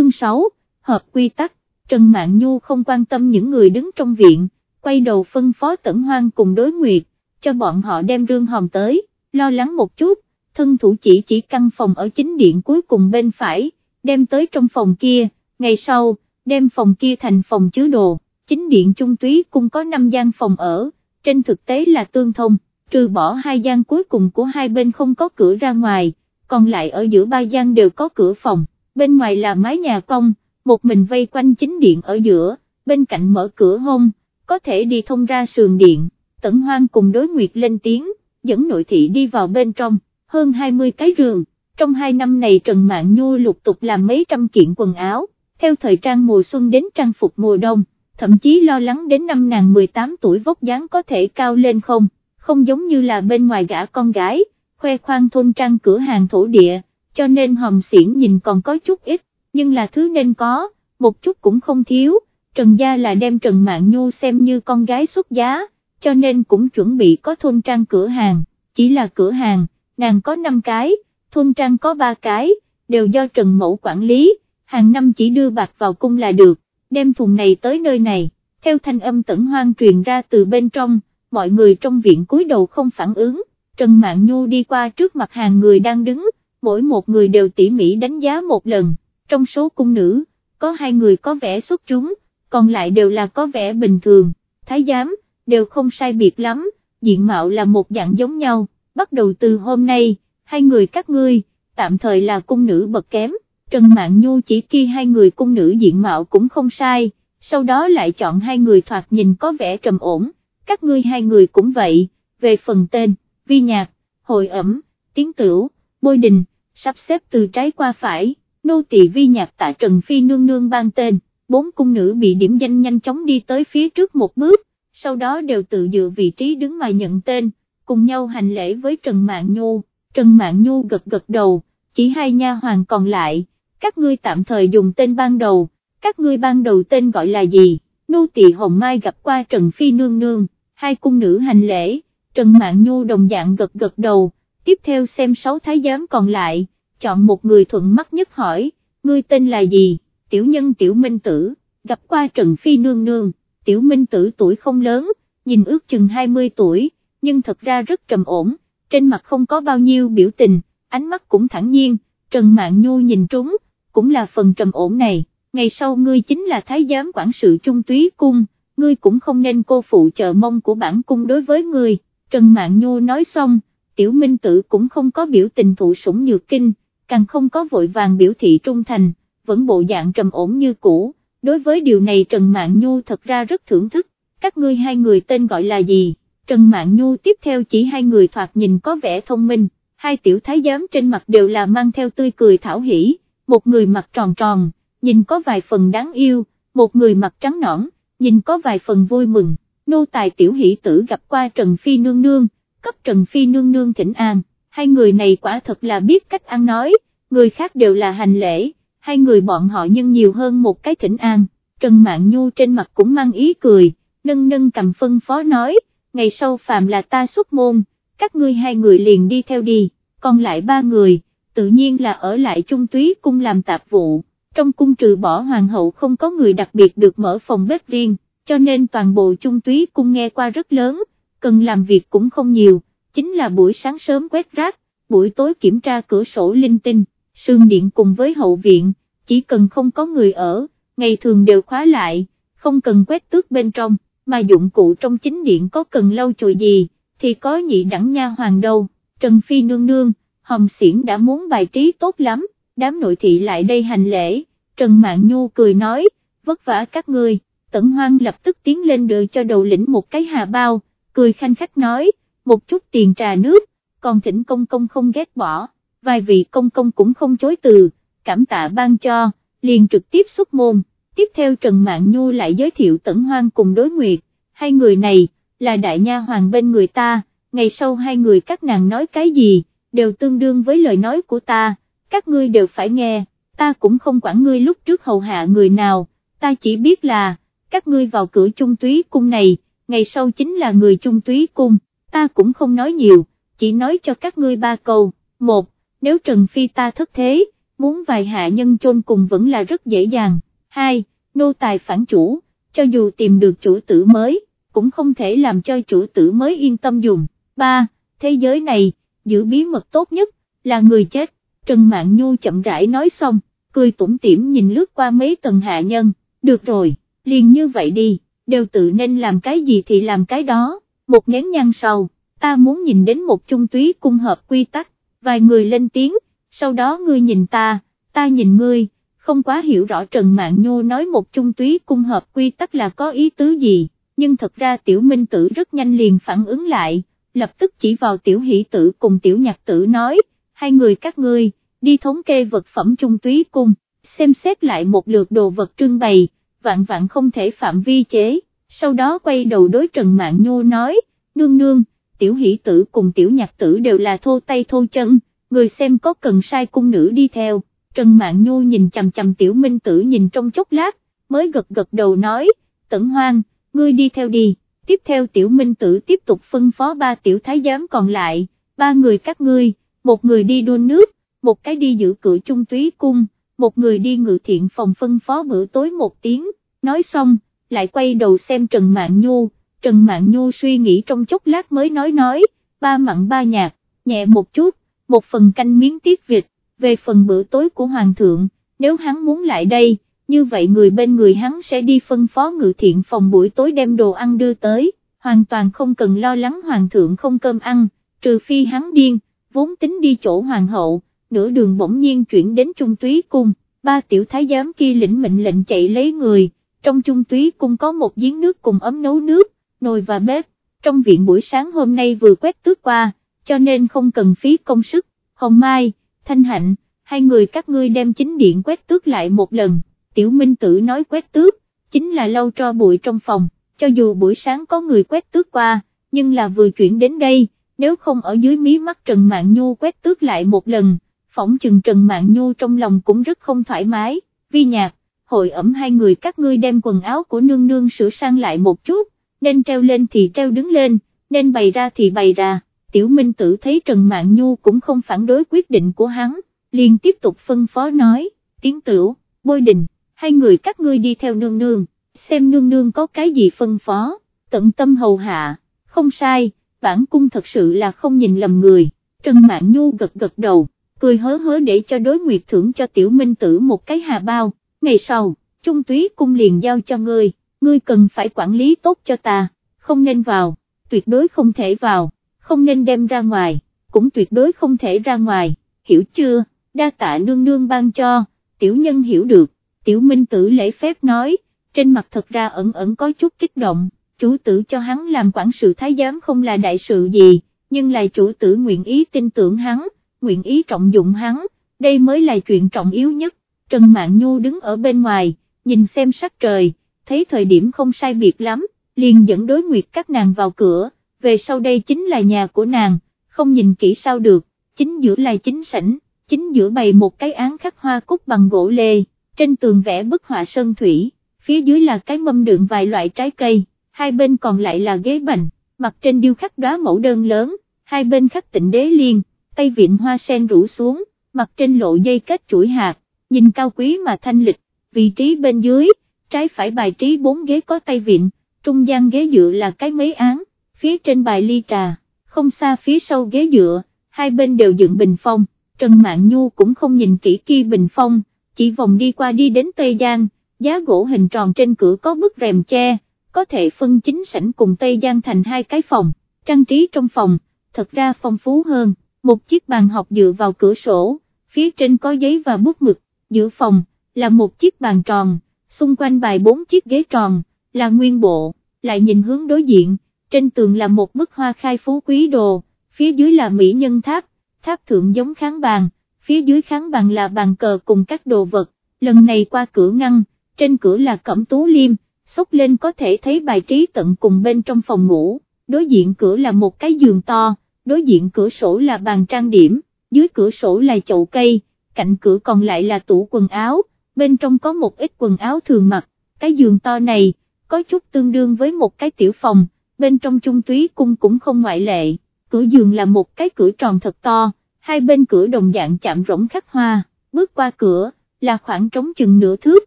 chương 6, hợp quy tắc, Trần Mạn Nhu không quan tâm những người đứng trong viện, quay đầu phân phó tẩn hoang cùng đối nguyệt, cho bọn họ đem rương hòm tới, lo lắng một chút, thân thủ chỉ chỉ căn phòng ở chính điện cuối cùng bên phải, đem tới trong phòng kia, ngày sau, đem phòng kia thành phòng chứa đồ, chính điện trung túy cung có 5 gian phòng ở, trên thực tế là tương thông, trừ bỏ hai gian cuối cùng của hai bên không có cửa ra ngoài, còn lại ở giữa ba gian đều có cửa phòng, bên ngoài là mái nhà cong, một mình vây quanh chính điện ở giữa, bên cạnh mở cửa hông, có thể đi thông ra sườn điện, tẩn hoang cùng đối nguyệt lên tiếng, dẫn nội thị đi vào bên trong, hơn 20 cái giường, trong hai năm này Trần mạng Nhu lục tục làm mấy trăm kiện quần áo, theo thời trang mùa xuân đến trang phục mùa đông, thậm chí lo lắng đến năm nàng 18 tuổi vóc dáng có thể cao lên không, không giống như là bên ngoài gã con gái, khoe khoang thôn trang cửa hàng thổ địa, cho nên hồng xiển nhìn còn có chút ít, nhưng là thứ nên có, một chút cũng không thiếu, Trần Gia là đem Trần mạng Nhu xem như con gái xuất giá, cho nên cũng chuẩn bị có thôn trang cửa hàng, chỉ là cửa hàng, nàng có 5 cái, thôn trang có 3 cái, đều do Trần Mẫu quản lý, hàng năm chỉ đưa bạc vào cung là được, đem thùng này tới nơi này, theo thanh âm tẩn hoang truyền ra từ bên trong, mọi người trong viện cúi đầu không phản ứng, Trần mạng Nhu đi qua trước mặt hàng người đang đứng, mỗi một người đều tỉ mỉ đánh giá một lần, trong số cung nữ, có hai người có vẻ xuất chúng, còn lại đều là có vẻ bình thường, thái giám, đều không sai biệt lắm, diện mạo là một dạng giống nhau, bắt đầu từ hôm nay, hai người các ngươi, tạm thời là cung nữ bậc kém, Trần mạng Nhu chỉ kia hai người cung nữ diện mạo cũng không sai, sau đó lại chọn hai người thoạt nhìn có vẻ trầm ổn, các ngươi hai người cũng vậy, về phần tên, vi nhạc, hội ẩm, tiếng tửu, bôi đình, sắp xếp từ trái qua phải, nô tỳ vi nhạc tạ Trần Phi nương nương ban tên, bốn cung nữ bị điểm danh nhanh chóng đi tới phía trước một bước, sau đó đều tự dựa vị trí đứng mà nhận tên, cùng nhau hành lễ với Trần mạng Nhu, Trần mạng Nhu gật gật đầu, chỉ hai nha hoàng còn lại, các ngươi tạm thời dùng tên ban đầu, các ngươi ban đầu tên gọi là gì, nô tỳ Hồng Mai gặp qua Trần Phi nương nương, hai cung nữ hành lễ, Trần mạng Nhu đồng dạng gật gật đầu, tiếp theo xem sáu thái giám còn lại, chọn một người thuận mắt nhất hỏi, ngươi tên là gì, tiểu nhân tiểu minh tử, gặp qua Trần Phi nương nương, tiểu minh tử tuổi không lớn, nhìn ước chừng 20 tuổi, nhưng thật ra rất trầm ổn, trên mặt không có bao nhiêu biểu tình, ánh mắt cũng thẳng nhiên, Trần Mạn Nhu nhìn trúng, cũng là phần trầm ổn này, ngày sau ngươi chính là thái giám quản sự trung túy cung, ngươi cũng không nên cô phụ chờ mong của bản cung đối với ngươi, Trần Mạn Nhu nói xong, tiểu minh tử cũng không có biểu tình thụ sủng nhược kinh, càng không có vội vàng biểu thị trung thành, vẫn bộ dạng trầm ổn như cũ, đối với điều này Trần Mạn Nhu thật ra rất thưởng thức, các ngươi hai người tên gọi là gì, Trần Mạn Nhu tiếp theo chỉ hai người thoạt nhìn có vẻ thông minh, hai tiểu thái giám trên mặt đều là mang theo tươi cười thảo hỉ, một người mặt tròn tròn, nhìn có vài phần đáng yêu, một người mặt trắng nõn, nhìn có vài phần vui mừng, nô tài tiểu hỷ tử gặp qua Trần Phi nương nương, cấp Trần Phi nương nương thỉnh an, hai người này quả thật là biết cách ăn nói, người khác đều là hành lễ, hai người bọn họ nhưng nhiều hơn một cái thỉnh an, Trần Mạn Nhu trên mặt cũng mang ý cười, nâng nâng cầm phân phó nói, ngày sau phạm là ta xuất môn, các ngươi hai người liền đi theo đi, còn lại ba người, tự nhiên là ở lại trung túy cung làm tạp vụ, trong cung trừ bỏ hoàng hậu không có người đặc biệt được mở phòng bếp riêng, cho nên toàn bộ trung túy cung nghe qua rất lớn, cần làm việc cũng không nhiều, chính là buổi sáng sớm quét rác, buổi tối kiểm tra cửa sổ linh tinh, sương điện cùng với hậu viện, chỉ cần không có người ở, ngày thường đều khóa lại, không cần quét tước bên trong, mà dụng cụ trong chính điện có cần lau chùi gì, thì có nhị đẳng nha hoàng đâu, Trần Phi nương nương, Hồng Xiển đã muốn bài trí tốt lắm, đám nội thị lại đây hành lễ, Trần Mạn Nhu cười nói, vất vả các ngươi, Tẩn Hoang lập tức tiến lên đưa cho đầu lĩnh một cái hà bao, cười khanh khách nói, một chút tiền trà nước, còn thỉnh công công không ghét bỏ, vài vị công công cũng không chối từ, cảm tạ ban cho, liền trực tiếp xuất môn, tiếp theo Trần mạng Nhu lại giới thiệu Tẩn Hoang cùng đối nguyệt, hai người này, là đại nha hoàng bên người ta, ngày sau hai người các nàng nói cái gì, đều tương đương với lời nói của ta, các ngươi đều phải nghe, ta cũng không quản ngươi lúc trước hầu hạ người nào, ta chỉ biết là, các ngươi vào cửa trung túy cung này, ngày sau chính là người trung túy cung, ta cũng không nói nhiều, chỉ nói cho các ngươi ba câu, một, nếu Trần Phi ta thất thế, muốn vài hạ nhân chôn cùng vẫn là rất dễ dàng. hai, Nô tài phản chủ, cho dù tìm được chủ tử mới, cũng không thể làm cho chủ tử mới yên tâm dùng. ba, Thế giới này, giữ bí mật tốt nhất, là người chết, Trần Mạn Nhu chậm rãi nói xong, cười tủm tỉm nhìn lướt qua mấy tầng hạ nhân, được rồi, liền như vậy đi, đều tự nên làm cái gì thì làm cái đó, một nén nhang sau, ta muốn nhìn đến một trung túy cung hợp quy tắc, vài người lên tiếng, sau đó ngươi nhìn ta, ta nhìn ngươi, không quá hiểu rõ Trần Mạn Nhu nói một trung túy cung hợp quy tắc là có ý tứ gì, nhưng thật ra tiểu minh tử rất nhanh liền phản ứng lại, lập tức chỉ vào tiểu hỷ tử cùng tiểu nhạc tử nói, hai người các ngươi, đi thống kê vật phẩm trung túy cung, xem xét lại một lượt đồ vật trưng bày, vạn vạn không thể phạm vi chế, sau đó quay đầu đối Trần Mạn Nhu nói, nương nương, tiểu hỷ tử cùng tiểu nhạc tử đều là thô tay thô chân, người xem có cần sai cung nữ đi theo, Trần Mạn Nhu nhìn chằm chằm tiểu minh tử nhìn trong chốc lát, mới gật gật đầu nói, tẩn hoang, ngươi đi theo đi, tiếp theo tiểu minh tử tiếp tục phân phó ba tiểu thái giám còn lại, ba người các ngươi, một người đi đun nước, một cái đi giữ cửa Chung túy cung, một người đi ngự thiện phòng phân phó bữa tối một tiếng, nói xong, lại quay đầu xem Trần Mạn Nhu, Trần Mạn Nhu suy nghĩ trong chốc lát mới nói nói, ba mặn ba nhạt, nhẹ một chút, một phần canh miếng tiết vịt, về phần bữa tối của Hoàng thượng, nếu hắn muốn lại đây, như vậy người bên người hắn sẽ đi phân phó ngự thiện phòng buổi tối đem đồ ăn đưa tới, hoàn toàn không cần lo lắng Hoàng thượng không cơm ăn, trừ phi hắn điên, vốn tính đi chỗ Hoàng hậu nửa đường bỗng nhiên chuyển đến trung túy cung, ba tiểu thái giám kia lĩnh mệnh lệnh chạy lấy người, trong trung túy cung có một giếng nước cùng ấm nấu nước, nồi và bếp, trong viện buổi sáng hôm nay vừa quét tước qua, cho nên không cần phí công sức, Hồng Mai, Thanh Hạnh, hai người các ngươi đem chính điện quét tước lại một lần, tiểu minh tử nói quét tước, chính là lau cho bụi trong phòng, cho dù buổi sáng có người quét tước qua, nhưng là vừa chuyển đến đây, nếu không ở dưới mí mắt Trần Mạn Nhu quét tước lại một lần, phỏng chừng Trần Mạn Nhu trong lòng cũng rất không thoải mái, vi nhạc, hội ẩm hai người các ngươi đem quần áo của nương nương sửa sang lại một chút, nên treo lên thì treo đứng lên, nên bày ra thì bày ra, tiểu minh tử thấy Trần Mạn Nhu cũng không phản đối quyết định của hắn, liền tiếp tục phân phó nói, tiến tửu, bôi đình, hai người các ngươi đi theo nương nương, xem nương nương có cái gì phân phó, tận tâm hầu hạ, không sai, bản cung thật sự là không nhìn lầm người, Trần Mạn Nhu gật gật đầu cười hớ hớ để cho đối nguyệt thưởng cho tiểu minh tử một cái hà bao, ngày sau, trung túy cung liền giao cho ngươi, ngươi cần phải quản lý tốt cho ta, không nên vào, tuyệt đối không thể vào, không nên đem ra ngoài, cũng tuyệt đối không thể ra ngoài, hiểu chưa, đa tạ nương nương ban cho, tiểu nhân hiểu được, tiểu minh tử lễ phép nói, trên mặt thật ra ẩn ẩn có chút kích động, chủ tử cho hắn làm quản sự thái giám không là đại sự gì, nhưng là chủ tử nguyện ý tin tưởng hắn, nguyện ý trọng dụng hắn, đây mới là chuyện trọng yếu nhất, Trần Mạn Nhu đứng ở bên ngoài, nhìn xem sắc trời, thấy thời điểm không sai biệt lắm, liền dẫn đối nguyệt các nàng vào cửa, về sau đây chính là nhà của nàng, không nhìn kỹ sao được, chính giữa là chính sảnh, chính giữa bày một cái án khắc hoa cúc bằng gỗ lê, trên tường vẽ bức họa sơn thủy, phía dưới là cái mâm đựng vài loại trái cây, hai bên còn lại là ghế bành, mặt trên điêu khắc đóa mẫu đơn lớn, hai bên khắc tịnh đế liên, tay vịn hoa sen rủ xuống, mặt trên lộ dây kết chuỗi hạt, nhìn cao quý mà thanh lịch, vị trí bên dưới, trái phải bài trí bốn ghế có tay vịn, trung gian ghế dựa là cái mấy án, phía trên bài ly trà, không xa phía sau ghế dựa, hai bên đều dựng bình phong, Trần Mạn Nhu cũng không nhìn kỹ kia bình phong, chỉ vòng đi qua đi đến Tây Giang, giá gỗ hình tròn trên cửa có bức rèm che, có thể phân chính sảnh cùng Tây Giang thành hai cái phòng, trang trí trong phòng, thật ra phong phú hơn một chiếc bàn học dựa vào cửa sổ, phía trên có giấy và bút mực, giữa phòng, là một chiếc bàn tròn, xung quanh bài bốn chiếc ghế tròn, là nguyên bộ, lại nhìn hướng đối diện, trên tường là một bức hoa khai phú quý đồ, phía dưới là mỹ nhân tháp, tháp thượng giống kháng bàn, phía dưới kháng bàn là bàn cờ cùng các đồ vật, lần này qua cửa ngăn, trên cửa là cẩm tú liêm, xốc lên có thể thấy bài trí tận cùng bên trong phòng ngủ, đối diện cửa là một cái giường to, đối diện cửa sổ là bàn trang điểm, dưới cửa sổ là chậu cây, cạnh cửa còn lại là tủ quần áo, bên trong có một ít quần áo thường mặc, cái giường to này, có chút tương đương với một cái tiểu phòng, bên trong trung túy cung cũng không ngoại lệ, cửa giường là một cái cửa tròn thật to, hai bên cửa đồng dạng chạm rỗng khắc hoa, bước qua cửa, là khoảng trống chừng nửa thước,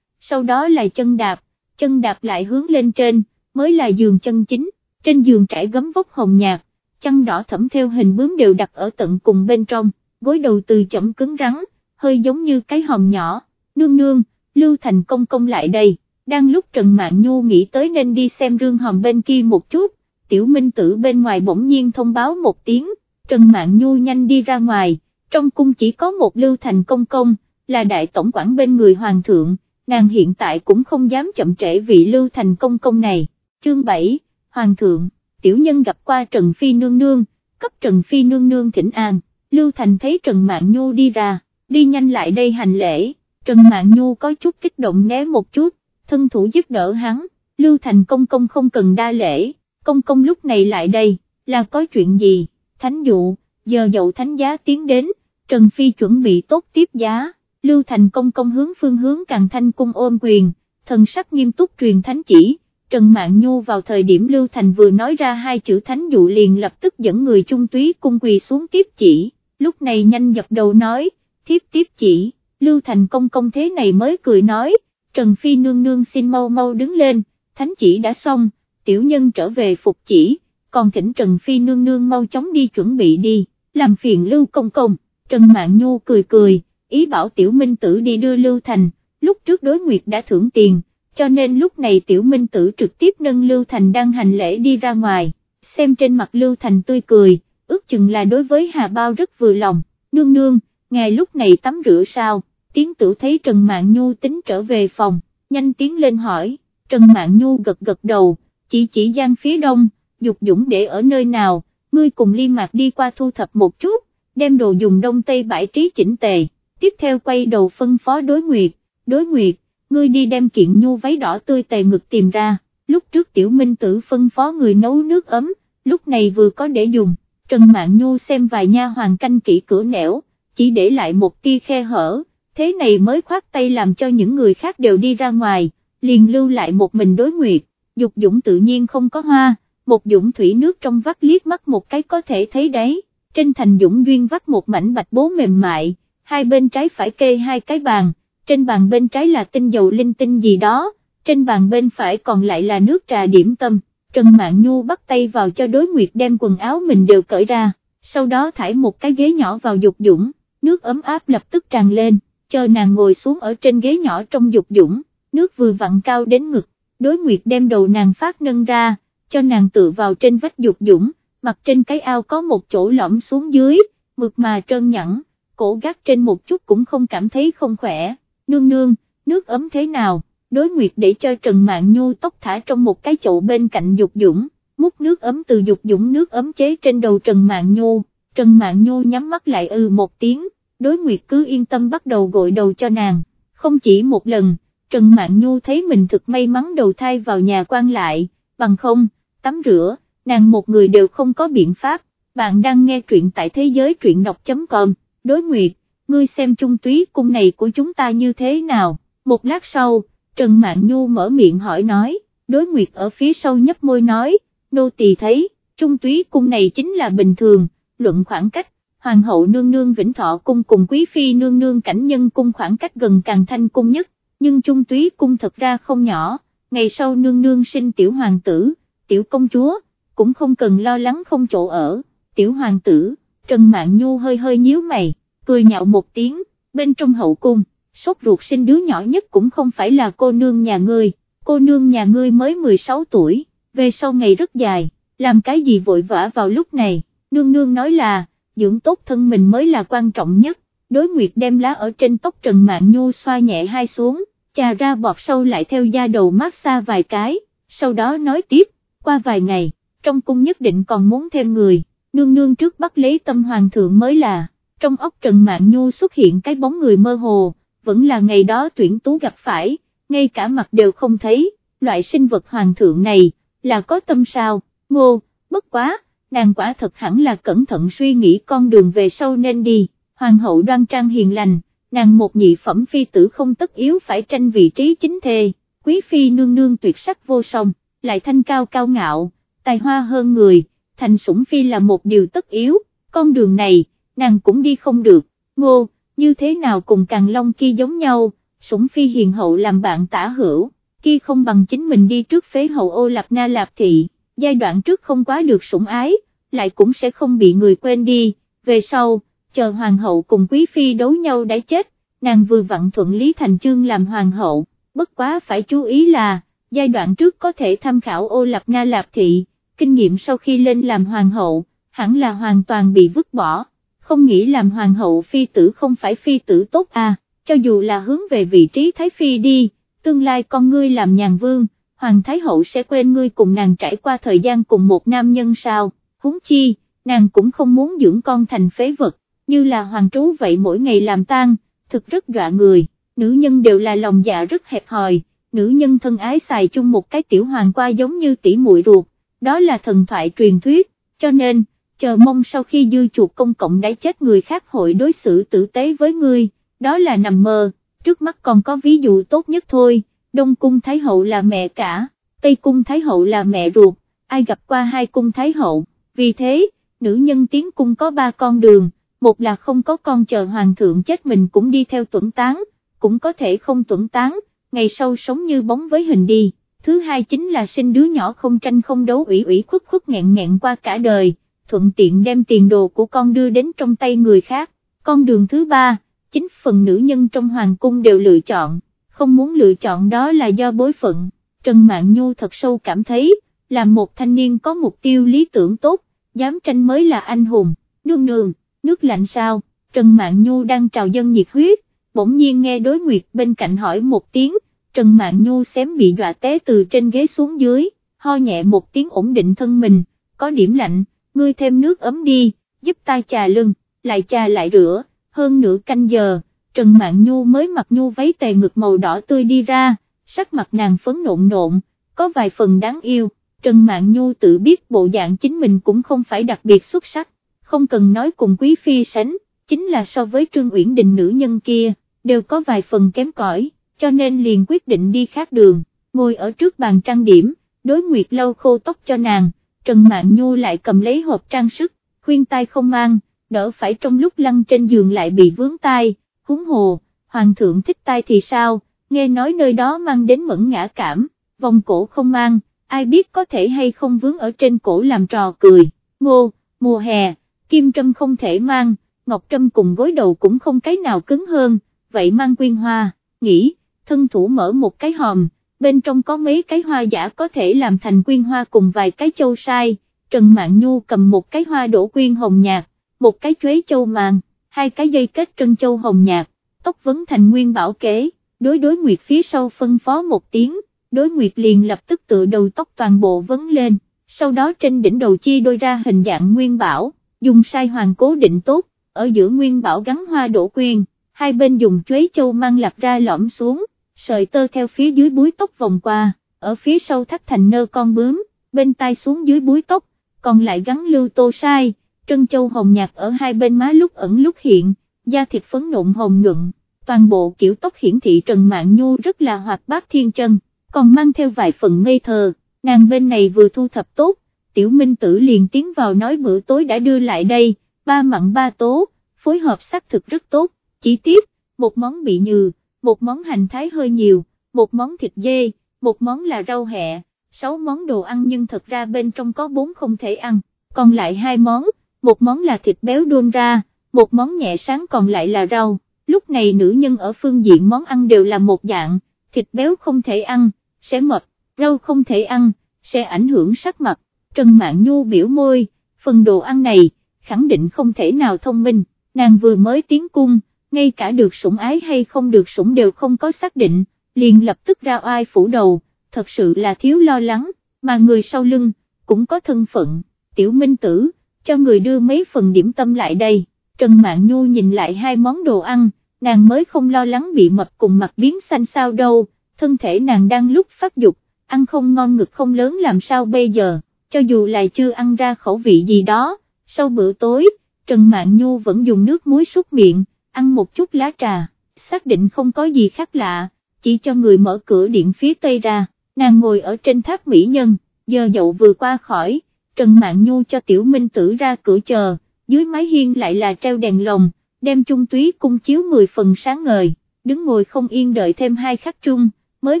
sau đó là chân đạp, chân đạp lại hướng lên trên, mới là giường chân chính, trên giường trải gấm vóc hồng nhạt, chăn đỏ thẫm theo hình bướm đều đặt ở tận cùng bên trong, gối đầu từ chậm cứng rắn, hơi giống như cái hòm nhỏ, nương nương, Lưu Thành công công lại đây, đang lúc Trần Mạn Nhu nghĩ tới nên đi xem rương hòm bên kia một chút, tiểu minh tử bên ngoài bỗng nhiên thông báo một tiếng, Trần Mạn Nhu nhanh đi ra ngoài, trong cung chỉ có một Lưu Thành công công, là đại tổng quản bên người hoàng thượng, nàng hiện tại cũng không dám chậm trễ vị Lưu Thành công công này, chương 7, hoàng thượng, tiểu nhân gặp qua Trần Phi nương nương, cấp Trần Phi nương nương thỉnh an, Lưu Thành thấy Trần Mạn Nhu đi ra, đi nhanh lại đây hành lễ, Trần Mạn Nhu có chút kích động né một chút, thân thủ giúp đỡ hắn, Lưu Thành công công không cần đa lễ, công công lúc này lại đây, là có chuyện gì, thánh dụ, giờ dậu thánh giá tiến đến, Trần Phi chuẩn bị tốt tiếp giá, Lưu Thành công công hướng phương hướng càng thanh cung ôm quyền, thần sắc nghiêm túc truyền thánh chỉ, Trần Mạn Nhu vào thời điểm Lưu Thành vừa nói ra hai chữ thánh dụ liền lập tức dẫn người trung túy cung quỳ xuống tiếp chỉ, lúc này nhanh dập đầu nói, thiếp tiếp chỉ, Lưu Thành công công thế này mới cười nói, Trần Phi nương nương xin mau mau đứng lên, thánh chỉ đã xong, tiểu nhân trở về phục chỉ, còn thỉnh Trần Phi nương nương mau chóng đi chuẩn bị đi, làm phiền Lưu công công, Trần Mạn Nhu cười cười, ý bảo tiểu minh tử đi đưa Lưu Thành, lúc trước đối nguyệt đã thưởng tiền, cho nên lúc này tiểu minh tử trực tiếp nâng Lưu Thành đang hành lễ đi ra ngoài, xem trên mặt Lưu Thành tươi cười, ước chừng là đối với Hà Bao rất vừa lòng, nương nương, ngài lúc này tắm rửa sao, tiến tử thấy Trần mạng Nhu tính trở về phòng, nhanh tiến lên hỏi, Trần mạng Nhu gật gật đầu, chỉ chỉ gian phía đông, dục dũng để ở nơi nào, ngươi cùng ly mạc đi qua thu thập một chút, đem đồ dùng đông tây bãi trí chỉnh tề, tiếp theo quay đầu phân phó đối nguyệt, đối nguyệt, ngươi đi đem kiện nhu váy đỏ tươi tề ngực tìm ra, lúc trước tiểu minh tử phân phó người nấu nước ấm, lúc này vừa có để dùng, Trần Mạn Nhu xem vài nha hoàng canh kỹ cửa nẻo, chỉ để lại một tia khe hở, thế này mới khoát tay làm cho những người khác đều đi ra ngoài, liền lưu lại một mình đối nguyệt, dục dũng tự nhiên không có hoa, một dũng thủy nước trong vắt liếc mắt một cái có thể thấy đấy, trên thành dũng duyên vắt một mảnh bạch bố mềm mại, hai bên trái phải kê hai cái bàn, trên bàn bên trái là tinh dầu linh tinh gì đó, trên bàn bên phải còn lại là nước trà điểm tâm, Trần Mạn Nhu bắt tay vào cho đối nguyệt đem quần áo mình đều cởi ra, sau đó thải một cái ghế nhỏ vào dục dũng, nước ấm áp lập tức tràn lên, chờ nàng ngồi xuống ở trên ghế nhỏ trong dục dũng, nước vừa vặn cao đến ngực, đối nguyệt đem đầu nàng phát nâng ra, cho nàng tự vào trên vách dục dũng, mặt trên cái ao có một chỗ lõm xuống dưới, mực mà trơn nhẵn, cổ gác trên một chút cũng không cảm thấy không khỏe, nương nương, nước ấm thế nào, đối nguyệt để cho Trần mạng Nhu tóc thả trong một cái chậu bên cạnh dục dũng, múc nước ấm từ dục dũng nước ấm chế trên đầu Trần mạng Nhu, Trần mạng Nhu nhắm mắt lại ừ một tiếng, đối nguyệt cứ yên tâm bắt đầu gội đầu cho nàng, không chỉ một lần, Trần mạng Nhu thấy mình thực may mắn đầu thai vào nhà quan lại, bằng không, tắm rửa, nàng một người đều không có biện pháp, bạn đang nghe truyện tại thế giới truyện đọc.com, đối nguyệt, ngươi xem trung túy cung này của chúng ta như thế nào, một lát sau, Trần Mạn Nhu mở miệng hỏi nói, đối nguyệt ở phía sau nhấp môi nói, nô tỳ thấy, trung túy cung này chính là bình thường, luận khoảng cách, hoàng hậu nương nương vĩnh thọ cung cùng quý phi nương nương cảnh nhân cung khoảng cách gần càng thanh cung nhất, nhưng trung túy cung thật ra không nhỏ, ngày sau nương nương sinh tiểu hoàng tử, tiểu công chúa, cũng không cần lo lắng không chỗ ở, tiểu hoàng tử, Trần Mạn Nhu hơi hơi nhíu mày, cười nhạo một tiếng, bên trong hậu cung, sốt ruột sinh đứa nhỏ nhất cũng không phải là cô nương nhà ngươi, cô nương nhà ngươi mới 16 tuổi, về sau ngày rất dài, làm cái gì vội vã vào lúc này, nương nương nói là, dưỡng tốt thân mình mới là quan trọng nhất, đối nguyệt đem lá ở trên tóc Trần Mạn Nhu xoa nhẹ hai xuống, chà ra bọt sâu lại theo da đầu mát xa vài cái, sau đó nói tiếp, qua vài ngày, trong cung nhất định còn muốn thêm người, nương nương trước bắt lấy tâm hoàng thượng mới là, trong ốc Trần Mạn Nhu xuất hiện cái bóng người mơ hồ, vẫn là ngày đó tuyển tú gặp phải, ngay cả mặt đều không thấy, loại sinh vật hoàng thượng này, là có tâm sao, ngô, bất quá, nàng quả thật hẳn là cẩn thận suy nghĩ con đường về sau nên đi, hoàng hậu đoan trang hiền lành, nàng một nhị phẩm phi tử không tất yếu phải tranh vị trí chính thê, quý phi nương nương tuyệt sắc vô song, lại thanh cao cao ngạo, tài hoa hơn người, thành sủng phi là một điều tất yếu, con đường này, nàng cũng đi không được, ngô, như thế nào cùng càng long kia giống nhau, sủng phi hiền hậu làm bạn tả hữu, kia không bằng chính mình đi trước phế hậu ô lạp na lạp thị, giai đoạn trước không quá được sủng ái, lại cũng sẽ không bị người quên đi, về sau, chờ hoàng hậu cùng quý phi đấu nhau đã chết, nàng vừa vặn thuận Lý Thành Chương làm hoàng hậu, bất quá phải chú ý là, giai đoạn trước có thể tham khảo ô lạp na lạp thị, kinh nghiệm sau khi lên làm hoàng hậu, hẳn là hoàn toàn bị vứt bỏ, không nghĩ làm hoàng hậu phi tử không phải phi tử tốt à, cho dù là hướng về vị trí thái phi đi, tương lai con ngươi làm nhàn vương, hoàng thái hậu sẽ quên ngươi cùng nàng trải qua thời gian cùng một nam nhân sao, huống chi, nàng cũng không muốn dưỡng con thành phế vật, như là hoàng trú vậy mỗi ngày làm tan, thực rất dọa người, nữ nhân đều là lòng dạ rất hẹp hòi, nữ nhân thân ái xài chung một cái tiểu hoàng qua giống như tỷ muội ruột, đó là thần thoại truyền thuyết, cho nên, chờ mong sau khi dư chuột công cộng đã chết người khác hội đối xử tử tế với ngươi, đó là nằm mơ, trước mắt còn có ví dụ tốt nhất thôi, Đông Cung Thái Hậu là mẹ cả, Tây Cung Thái Hậu là mẹ ruột, ai gặp qua hai cung Thái Hậu, vì thế, nữ nhân tiến cung có ba con đường, một là không có con chờ hoàng thượng chết mình cũng đi theo tuẩn tán, cũng có thể không tuẩn tán, ngày sau sống như bóng với hình đi, thứ hai chính là sinh đứa nhỏ không tranh không đấu ủy ủy khuất khuất nghẹn nghẹn qua cả đời, thuận tiện đem tiền đồ của con đưa đến trong tay người khác, con đường thứ ba, chính phần nữ nhân trong hoàng cung đều lựa chọn, không muốn lựa chọn đó là do bối phận, Trần Mạn Nhu thật sâu cảm thấy, là một thanh niên có mục tiêu lý tưởng tốt, dám tranh mới là anh hùng, nương nương, nước lạnh sao, Trần Mạn Nhu đang trào dân nhiệt huyết, bỗng nhiên nghe đối nguyệt bên cạnh hỏi một tiếng, Trần Mạn Nhu xém bị dọa té từ trên ghế xuống dưới, ho nhẹ một tiếng ổn định thân mình, có điểm lạnh, ngươi thêm nước ấm đi, giúp ta trà lưng, lại trà lại rửa, hơn nửa canh giờ, Trần Mạn Nhu mới mặc nhu váy tề ngực màu đỏ tươi đi ra, sắc mặt nàng phấn nộn nộn, có vài phần đáng yêu, Trần Mạn Nhu tự biết bộ dạng chính mình cũng không phải đặc biệt xuất sắc, không cần nói cùng quý phi sánh, chính là so với Trương Uyển Đình nữ nhân kia, đều có vài phần kém cỏi, cho nên liền quyết định đi khác đường, ngồi ở trước bàn trang điểm, đối nguyệt lâu khô tóc cho nàng, Trần Mạn Nhu lại cầm lấy hộp trang sức, khuyên tai không mang, đỡ phải trong lúc lăn trên giường lại bị vướng tai, húng hồ, hoàng thượng thích tai thì sao, nghe nói nơi đó mang đến mẫn ngã cảm, vòng cổ không mang, ai biết có thể hay không vướng ở trên cổ làm trò cười, ngô, mùa hè, kim trâm không thể mang, ngọc trâm cùng gối đầu cũng không cái nào cứng hơn, vậy mang quyên hoa, nghĩ, thân thủ mở một cái hòm, bên trong có mấy cái hoa giả có thể làm thành quyên hoa cùng vài cái châu sai, Trần Mạn Nhu cầm một cái hoa đổ quyên hồng nhạt, một cái chuế châu màng, hai cái dây kết trân châu hồng nhạt, tóc vấn thành nguyên bảo kế, đối đối nguyệt phía sau phân phó một tiếng, đối nguyệt liền lập tức tự đầu tóc toàn bộ vấn lên, sau đó trên đỉnh đầu chia đôi ra hình dạng nguyên bảo, dùng sai hoàng cố định tốt, ở giữa nguyên bảo gắn hoa đổ quyên, hai bên dùng chuế châu mang lạc ra lõm xuống, sợi tơ theo phía dưới búi tóc vòng qua, ở phía sau thắt thành nơ con bướm, bên tai xuống dưới búi tóc, còn lại gắn lưu tô sai, trân châu hồng nhạt ở hai bên má lúc ẩn lúc hiện, da thịt phấn nộn hồng nhuận, toàn bộ kiểu tóc hiển thị Trần Mạn Nhu rất là hoạt bát thiên chân, còn mang theo vài phần ngây thơ, nàng bên này vừa thu thập tốt, tiểu minh tử liền tiến vào nói bữa tối đã đưa lại đây, ba mặn ba tố, phối hợp sắc thực rất tốt, chỉ tiếp, một món bị nhừ, một món hành thái hơi nhiều, một món thịt dê, một món là rau hẹ, sáu món đồ ăn nhưng thật ra bên trong có bốn không thể ăn, còn lại hai món, một món là thịt béo đôn ra, một món nhẹ sáng còn lại là rau, lúc này nữ nhân ở phương diện món ăn đều là một dạng, thịt béo không thể ăn, sẽ mập, rau không thể ăn, sẽ ảnh hưởng sắc mặt, Trần mạng Nhu biểu môi, phần đồ ăn này, khẳng định không thể nào thông minh, nàng vừa mới tiến cung, ngay cả được sủng ái hay không được sủng đều không có xác định, liền lập tức ra oai phủ đầu, thật sự là thiếu lo lắng, mà người sau lưng, cũng có thân phận, tiểu minh tử, cho người đưa mấy phần điểm tâm lại đây, Trần mạng Nhu nhìn lại hai món đồ ăn, nàng mới không lo lắng bị mập cùng mặt biến xanh sao đâu, thân thể nàng đang lúc phát dục, ăn không ngon ngực không lớn làm sao bây giờ, cho dù là chưa ăn ra khẩu vị gì đó, sau bữa tối, Trần mạng Nhu vẫn dùng nước muối súc miệng, ăn một chút lá trà, xác định không có gì khác lạ, chỉ cho người mở cửa điện phía tây ra, nàng ngồi ở trên tháp mỹ nhân, giờ dậu vừa qua khỏi, Trần Mạn Nhu cho Tiểu Minh Tử ra cửa chờ, dưới mái hiên lại là treo đèn lồng, đem chung túy cung chiếu 10 phần sáng ngời, đứng ngồi không yên đợi thêm hai khắc chung, mới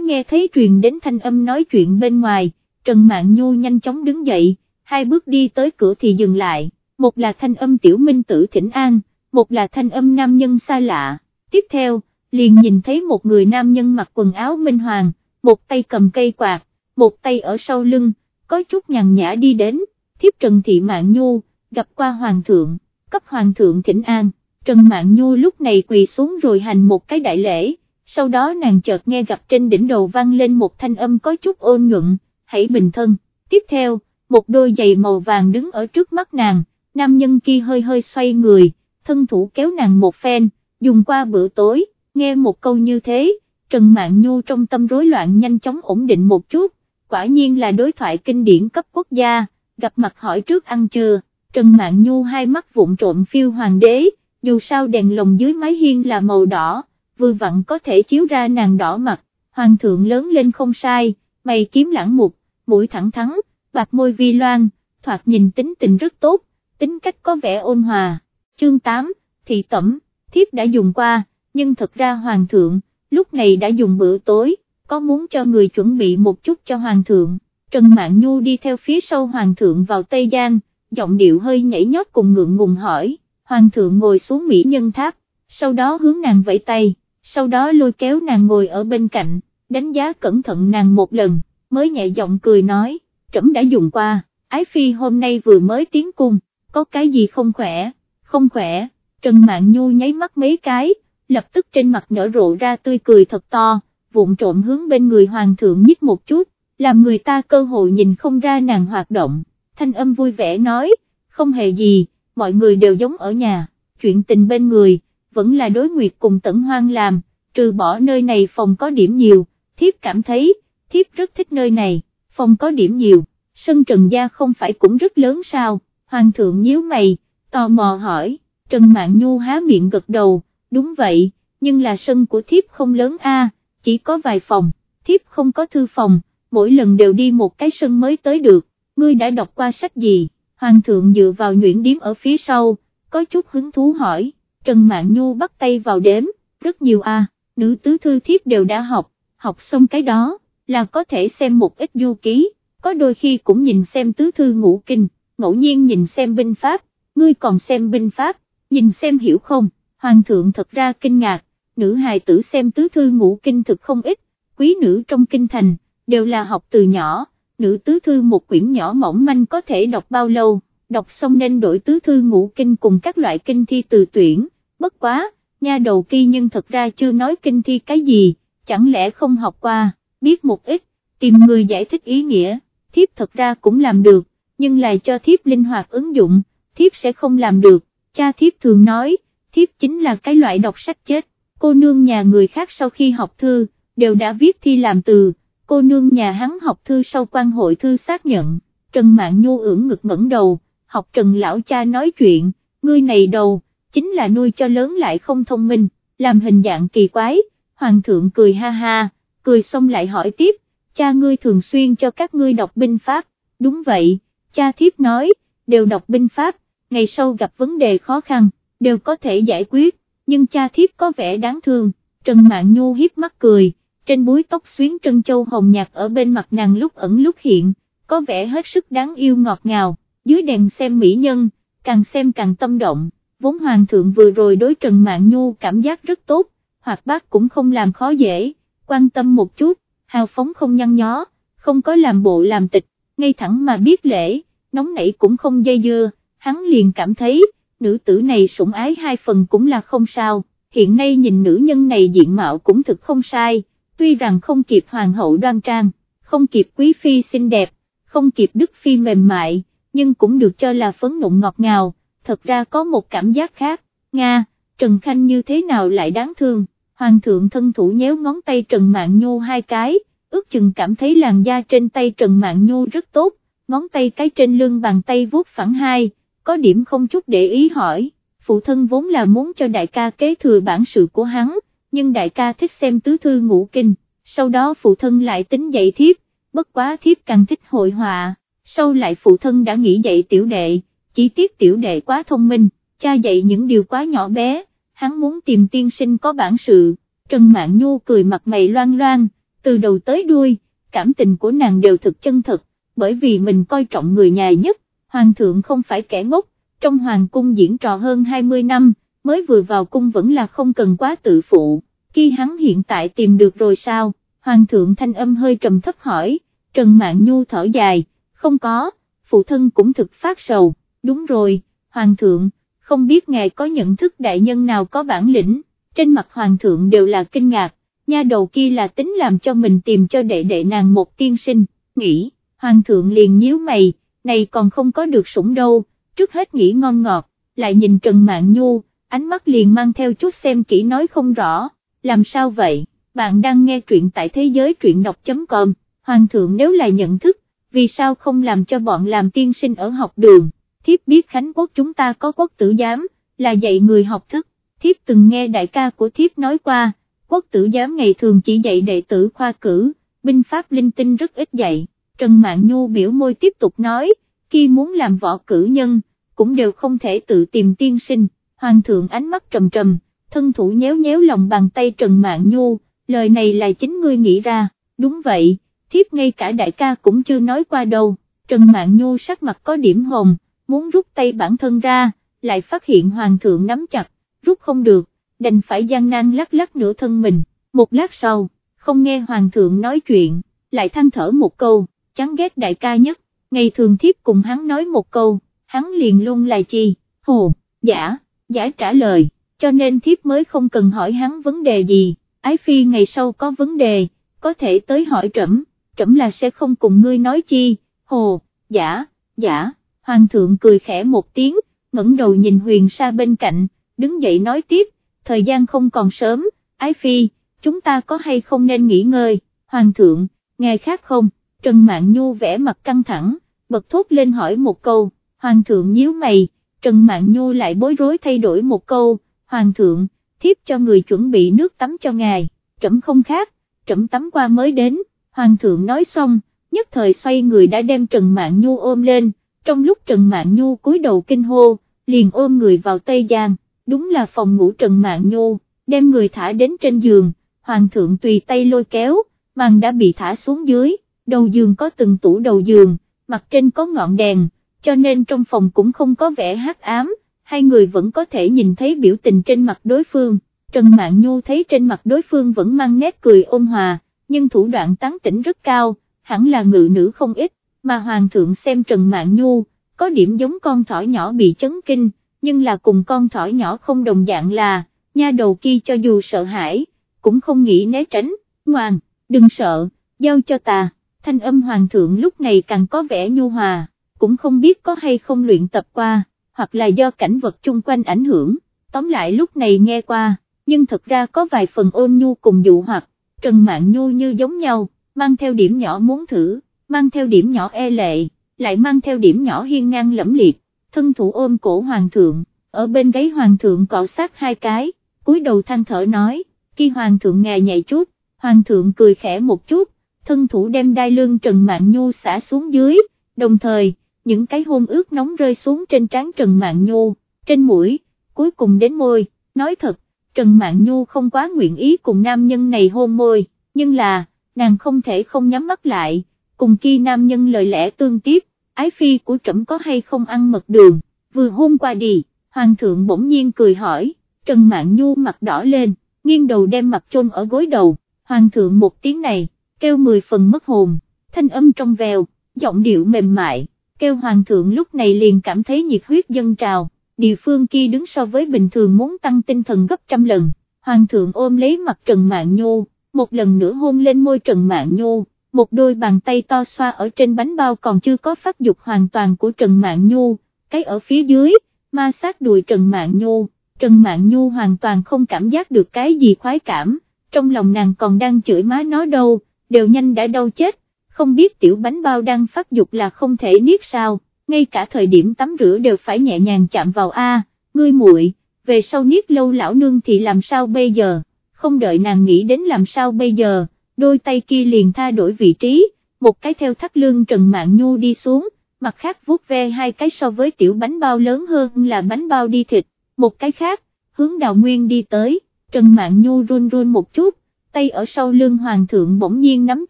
nghe thấy truyền đến thanh âm nói chuyện bên ngoài, Trần Mạn Nhu nhanh chóng đứng dậy, hai bước đi tới cửa thì dừng lại, một là thanh âm tiểu minh tử thỉnh an, một là thanh âm nam nhân xa lạ, tiếp theo, liền nhìn thấy một người nam nhân mặc quần áo minh hoàng, một tay cầm cây quạt, một tay ở sau lưng, có chút nhàn nhã đi đến, thiếp Trần Thị mạng Nhu, gặp qua Hoàng thượng, cấp Hoàng thượng thỉnh an, Trần mạng Nhu lúc này quỳ xuống rồi hành một cái đại lễ, sau đó nàng chợt nghe gặp trên đỉnh đầu vang lên một thanh âm có chút ôn nhuận, hãy bình thân, tiếp theo, một đôi giày màu vàng đứng ở trước mắt nàng, nam nhân kia hơi hơi xoay người, thân thủ kéo nàng một phen, dùng qua bữa tối, nghe một câu như thế, Trần Mạn Nhu trong tâm rối loạn nhanh chóng ổn định một chút, quả nhiên là đối thoại kinh điển cấp quốc gia, gặp mặt hỏi trước ăn chưa, Trần Mạn Nhu hai mắt vụn trộm phiêu hoàng đế, dù sao đèn lồng dưới mái hiên là màu đỏ, vừa vặn có thể chiếu ra nàng đỏ mặt, hoàng thượng lớn lên không sai, mày kiếm lãng mục, mũi thẳng thắn, bạc môi vi loan, thoạt nhìn tính tình rất tốt, tính cách có vẻ ôn hòa, chương 8, thị tẩm, thiếp đã dùng qua, nhưng thật ra hoàng thượng, lúc này đã dùng bữa tối, có muốn cho người chuẩn bị một chút cho hoàng thượng, Trần Mạn Nhu đi theo phía sau hoàng thượng vào Tây Giang, giọng điệu hơi nhảy nhót cùng ngượng ngùng hỏi, hoàng thượng ngồi xuống mỹ nhân tháp, sau đó hướng nàng vẫy tay, sau đó lôi kéo nàng ngồi ở bên cạnh, đánh giá cẩn thận nàng một lần, mới nhẹ giọng cười nói, trẫm đã dùng qua, ái phi hôm nay vừa mới tiến cung, có cái gì không khỏe, không khỏe, Trần Mạn Nhu nháy mắt mấy cái, lập tức trên mặt nở rộ ra tươi cười thật to, vụn trộm hướng bên người hoàng thượng nhích một chút, làm người ta cơ hội nhìn không ra nàng hoạt động, thanh âm vui vẻ nói, không hề gì, mọi người đều giống ở nhà, chuyện tình bên người, vẫn là đối nguyệt cùng tẩn hoang làm, trừ bỏ nơi này phòng có điểm nhiều, thiếp cảm thấy, thiếp rất thích nơi này, phòng có điểm nhiều, sân trần gia không phải cũng rất lớn sao, hoàng thượng nhíu mày, tò mò hỏi, Trần Mạn Nhu há miệng gật đầu, đúng vậy, nhưng là sân của thiếp không lớn a, chỉ có vài phòng, thiếp không có thư phòng, mỗi lần đều đi một cái sân mới tới được, ngươi đã đọc qua sách gì, hoàng thượng dựa vào nhuyễn điếm ở phía sau, có chút hứng thú hỏi, Trần Mạn Nhu bắt tay vào đếm, rất nhiều a, nữ tứ thư thiếp đều đã học, học xong cái đó, là có thể xem một ít du ký, có đôi khi cũng nhìn xem tứ thư ngũ kinh, ngẫu nhiên nhìn xem binh pháp, ngươi còn xem binh pháp, nhìn xem hiểu không, hoàng thượng thật ra kinh ngạc, nữ hài tử xem tứ thư ngũ kinh thực không ít, quý nữ trong kinh thành, đều là học từ nhỏ, nữ tứ thư một quyển nhỏ mỏng manh có thể đọc bao lâu, đọc xong nên đổi tứ thư ngũ kinh cùng các loại kinh thi từ tuyển, bất quá, nha đầu kia nhưng thật ra chưa nói kinh thi cái gì, chẳng lẽ không học qua, biết một ít, tìm người giải thích ý nghĩa, thiếp thật ra cũng làm được, nhưng là cho thiếp linh hoạt ứng dụng, thiếp sẽ không làm được, cha thiếp thường nói, thiếp chính là cái loại đọc sách chết, cô nương nhà người khác sau khi học thư, đều đã viết thi làm từ, cô nương nhà hắn học thư sau quan hội thư xác nhận, Trần Mạn Nhu ưỡng ngực ngẩng đầu, học Trần lão cha nói chuyện, ngươi này đầu, chính là nuôi cho lớn lại không thông minh, làm hình dạng kỳ quái, hoàng thượng cười ha ha, cười xong lại hỏi tiếp, cha ngươi thường xuyên cho các ngươi đọc binh pháp, đúng vậy, cha thiếp nói, đều đọc binh pháp, ngày sau gặp vấn đề khó khăn, đều có thể giải quyết, nhưng cha thiếp có vẻ đáng thương, Trần mạng Nhu hiếp mắt cười, trên búi tóc xuyến trân châu hồng nhạt ở bên mặt nàng lúc ẩn lúc hiện, có vẻ hết sức đáng yêu ngọt ngào, dưới đèn xem mỹ nhân, càng xem càng tâm động, vốn hoàng thượng vừa rồi đối Trần mạng Nhu cảm giác rất tốt, hoặc bác cũng không làm khó dễ, quan tâm một chút, hào phóng không nhăn nhó, không có làm bộ làm tịch, ngay thẳng mà biết lễ, nóng nảy cũng không dây dưa, hắn liền cảm thấy, nữ tử này sủng ái hai phần cũng là không sao, hiện nay nhìn nữ nhân này diện mạo cũng thực không sai, tuy rằng không kịp hoàng hậu đoan trang, không kịp quý phi xinh đẹp, không kịp đức phi mềm mại, nhưng cũng được cho là phấn nộn ngọt ngào, thật ra có một cảm giác khác, Nga, Trần Khanh như thế nào lại đáng thương, hoàng thượng thân thủ nhéo ngón tay Trần Mạn Nhu hai cái, ước chừng cảm thấy làn da trên tay Trần Mạn Nhu rất tốt, ngón tay cái trên lưng bàn tay vuốt phẳng hai, có điểm không chút để ý hỏi, phụ thân vốn là muốn cho đại ca kế thừa bản sự của hắn, nhưng đại ca thích xem tứ thư ngũ kinh, sau đó phụ thân lại tính dạy thiếp, bất quá thiếp càng thích hội họa, sau lại phụ thân đã nghĩ dạy tiểu đệ, chỉ tiếc tiểu đệ quá thông minh, cha dạy những điều quá nhỏ bé, hắn muốn tìm tiên sinh có bản sự, Trần Mạn Nhu cười mặt mày loan loan, từ đầu tới đuôi, cảm tình của nàng đều thực chân thật, bởi vì mình coi trọng người nhà nhất, hoàng thượng không phải kẻ ngốc, trong hoàng cung diễn trò hơn 20 năm, mới vừa vào cung vẫn là không cần quá tự phụ, khi hắn hiện tại tìm được rồi sao, hoàng thượng thanh âm hơi trầm thấp hỏi, Trần Mạn Nhu thở dài, không có, phụ thân cũng thực phát sầu, đúng rồi, hoàng thượng, không biết ngài có nhận thức đại nhân nào có bản lĩnh, trên mặt hoàng thượng đều là kinh ngạc, nha đầu kia là tính làm cho mình tìm cho đệ đệ nàng một tiên sinh, nghĩ, hoàng thượng liền nhíu mày, này còn không có được sủng đâu, trước hết nghĩ ngon ngọt, lại nhìn Trần Mạn Nhu, ánh mắt liền mang theo chút xem kỹ nói không rõ, làm sao vậy, bạn đang nghe truyện tại thế giới truyện đọc.com, hoàng thượng nếu là nhận thức, vì sao không làm cho bọn làm tiên sinh ở học đường, thiếp biết Khánh Quốc chúng ta có quốc tử giám, là dạy người học thức, thiếp từng nghe đại ca của thiếp nói qua, quốc tử giám ngày thường chỉ dạy đệ tử khoa cử, binh pháp linh tinh rất ít dạy, Trần Mạn Nhu biểu môi tiếp tục nói, khi muốn làm võ cử nhân, cũng đều không thể tự tìm tiên sinh, hoàng thượng ánh mắt trầm trầm, thân thủ nhéo nhéo lòng bàn tay Trần Mạn Nhu, lời này là chính ngươi nghĩ ra, đúng vậy, thiếp ngay cả đại ca cũng chưa nói qua đâu, Trần Mạn Nhu sắc mặt có điểm hồng, muốn rút tay bản thân ra, lại phát hiện hoàng thượng nắm chặt, rút không được, đành phải gian nan lắc lắc nửa thân mình, một lát sau, không nghe hoàng thượng nói chuyện, lại than thở một câu, chán ghét đại ca nhất, ngày thường thiếp cùng hắn nói một câu, hắn liền luôn là chi, hồ, giả, giả trả lời, cho nên thiếp mới không cần hỏi hắn vấn đề gì, ái phi ngày sau có vấn đề, có thể tới hỏi trẫm, trẫm là sẽ không cùng ngươi nói chi, hồ, giả, giả, hoàng thượng cười khẽ một tiếng, ngẩng đầu nhìn huyền sa bên cạnh, đứng dậy nói tiếp, thời gian không còn sớm, ái phi, chúng ta có hay không nên nghỉ ngơi, hoàng thượng, nghe khác không, Trần Mạn Nhu vẽ mặt căng thẳng, bật thốt lên hỏi một câu, hoàng thượng nhíu mày, Trần Mạn Nhu lại bối rối thay đổi một câu, hoàng thượng, thiếp cho người chuẩn bị nước tắm cho ngài, trẫm không khác, trẫm tắm qua mới đến, hoàng thượng nói xong, nhất thời xoay người đã đem Trần Mạn Nhu ôm lên, trong lúc Trần Mạn Nhu cúi đầu kinh hô, liền ôm người vào Tây Giang, đúng là phòng ngủ Trần Mạn Nhu, đem người thả đến trên giường, hoàng thượng tùy tay lôi kéo, màn đã bị thả xuống dưới, đầu giường có từng tủ đầu giường, mặt trên có ngọn đèn, cho nên trong phòng cũng không có vẻ hắc ám, hai người vẫn có thể nhìn thấy biểu tình trên mặt đối phương, Trần Mạn Nhu thấy trên mặt đối phương vẫn mang nét cười ôn hòa, nhưng thủ đoạn tán tỉnh rất cao, hẳn là ngự nữ không ít, mà Hoàng thượng xem Trần Mạn Nhu, có điểm giống con thỏ nhỏ bị chấn kinh, nhưng là cùng con thỏ nhỏ không đồng dạng là, nha đầu kia cho dù sợ hãi, cũng không nghĩ né tránh, ngoan, đừng sợ, giao cho ta, thanh âm Hoàng thượng lúc này càng có vẻ nhu hòa cũng không biết có hay không luyện tập qua, hoặc là do cảnh vật chung quanh ảnh hưởng, tóm lại lúc này nghe qua, nhưng thật ra có vài phần ôn nhu cùng dụ hoặc, Trần Mạn Nhu như giống nhau, mang theo điểm nhỏ muốn thử, mang theo điểm nhỏ e lệ, lại mang theo điểm nhỏ hiên ngang lẫm liệt, thân thủ ôm cổ hoàng thượng, ở bên gáy hoàng thượng cọ sát hai cái, cúi đầu than thở nói, khi hoàng thượng ngài nhảy chút, hoàng thượng cười khẽ một chút, thân thủ đem đai lưng Trần Mạn Nhu xả xuống dưới, đồng thời, những cái hôn ướt nóng rơi xuống trên trán Trần Mạn Nhu, trên mũi, cuối cùng đến môi, nói thật, Trần Mạn Nhu không quá nguyện ý cùng nam nhân này hôn môi, nhưng là, nàng không thể không nhắm mắt lại, cùng kia nam nhân lời lẽ tương tiếp, ái phi của trẫm có hay không ăn mật đường, vừa hôn qua đi, hoàng thượng bỗng nhiên cười hỏi, Trần Mạn Nhu mặt đỏ lên, nghiêng đầu đem mặt chôn ở gối đầu, hoàng thượng một tiếng này, kêu mười phần mất hồn, thanh âm trong vèo, giọng điệu mềm mại kêu hoàng thượng lúc này liền cảm thấy nhiệt huyết dân trào, địa phương kia đứng so với bình thường muốn tăng tinh thần gấp trăm lần, hoàng thượng ôm lấy mặt Trần mạng Nhô, một lần nữa hôn lên môi Trần mạng Nhô, một đôi bàn tay to xoa ở trên bánh bao còn chưa có phát dục hoàn toàn của Trần mạng Nhô, cái ở phía dưới, ma sát đùi Trần mạng Nhô, Trần mạng Nhô hoàn toàn không cảm giác được cái gì khoái cảm, trong lòng nàng còn đang chửi má nó đâu, đều nhanh đã đau chết, không biết tiểu bánh bao đang phát dục là không thể niết sao, ngay cả thời điểm tắm rửa đều phải nhẹ nhàng chạm vào A, ngươi muội, về sau niết lâu lão nương thì làm sao bây giờ, không đợi nàng nghĩ đến làm sao bây giờ, đôi tay kia liền tha đổi vị trí, một cái theo thắt lưng Trần Mạng Nhu đi xuống, mặt khác vuốt ve hai cái so với tiểu bánh bao lớn hơn là bánh bao đi thịt, một cái khác, hướng đào nguyên đi tới, Trần Mạn Nhu run run một chút, tay ở sau lưng hoàng thượng bỗng nhiên nắm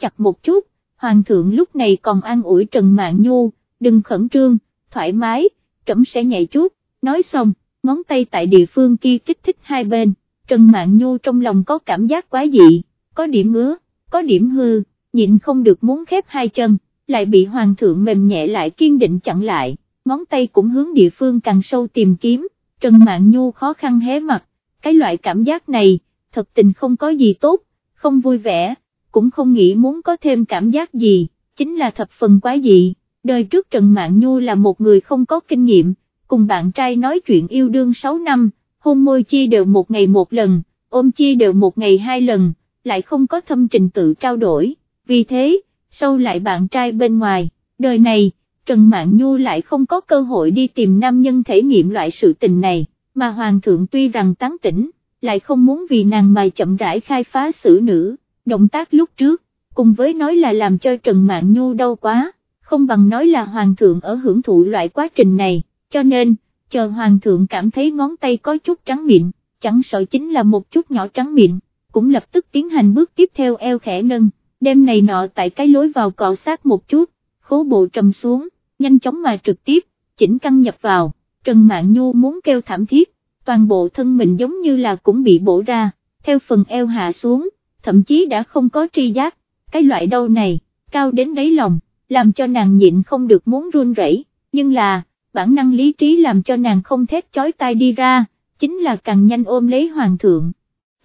chặt một chút, hoàng thượng lúc này còn an ủi Trần Mạn Nhu, đừng khẩn trương, thoải mái, trẫm sẽ nhảy chút, nói xong, ngón tay tại địa phương kia kích thích hai bên, Trần Mạn Nhu trong lòng có cảm giác quá dị, có điểm ngứa, có điểm hư, nhịn không được muốn khép hai chân, lại bị hoàng thượng mềm nhẹ lại kiên định chặn lại, ngón tay cũng hướng địa phương càng sâu tìm kiếm, Trần Mạn Nhu khó khăn hé mặt, cái loại cảm giác này, thật tình không có gì tốt, không vui vẻ, cũng không nghĩ muốn có thêm cảm giác gì, chính là thập phần quá dị, đời trước Trần Mạn Nhu là một người không có kinh nghiệm, cùng bạn trai nói chuyện yêu đương 6 năm, hôn môi chi đều một ngày một lần, ôm chi đều một ngày hai lần, lại không có thâm trình tự trao đổi, vì thế, sâu lại bạn trai bên ngoài, đời này, Trần Mạn Nhu lại không có cơ hội đi tìm nam nhân thể nghiệm loại sự tình này, mà Hoàng thượng tuy rằng tán tỉnh, lại không muốn vì nàng mà chậm rãi khai phá xử nữ, động tác lúc trước, cùng với nói là làm cho Trần Mạn Nhu đau quá, không bằng nói là Hoàng thượng ở hưởng thụ loại quá trình này, cho nên, chờ Hoàng thượng cảm thấy ngón tay có chút trắng miệng, chẳng sợ chính là một chút nhỏ trắng miệng, cũng lập tức tiến hành bước tiếp theo eo khẽ nâng, đêm này nọ tại cái lối vào cọ sát một chút, khố bộ trầm xuống, nhanh chóng mà trực tiếp, chỉnh căng nhập vào, Trần Mạn Nhu muốn kêu thảm thiết, toàn bộ thân mình giống như là cũng bị bổ ra, theo phần eo hạ xuống, thậm chí đã không có tri giác, cái loại đau này, cao đến đáy lòng, làm cho nàng nhịn không được muốn run rẩy, nhưng là, bản năng lý trí làm cho nàng không thét chói tai đi ra, chính là càng nhanh ôm lấy hoàng thượng.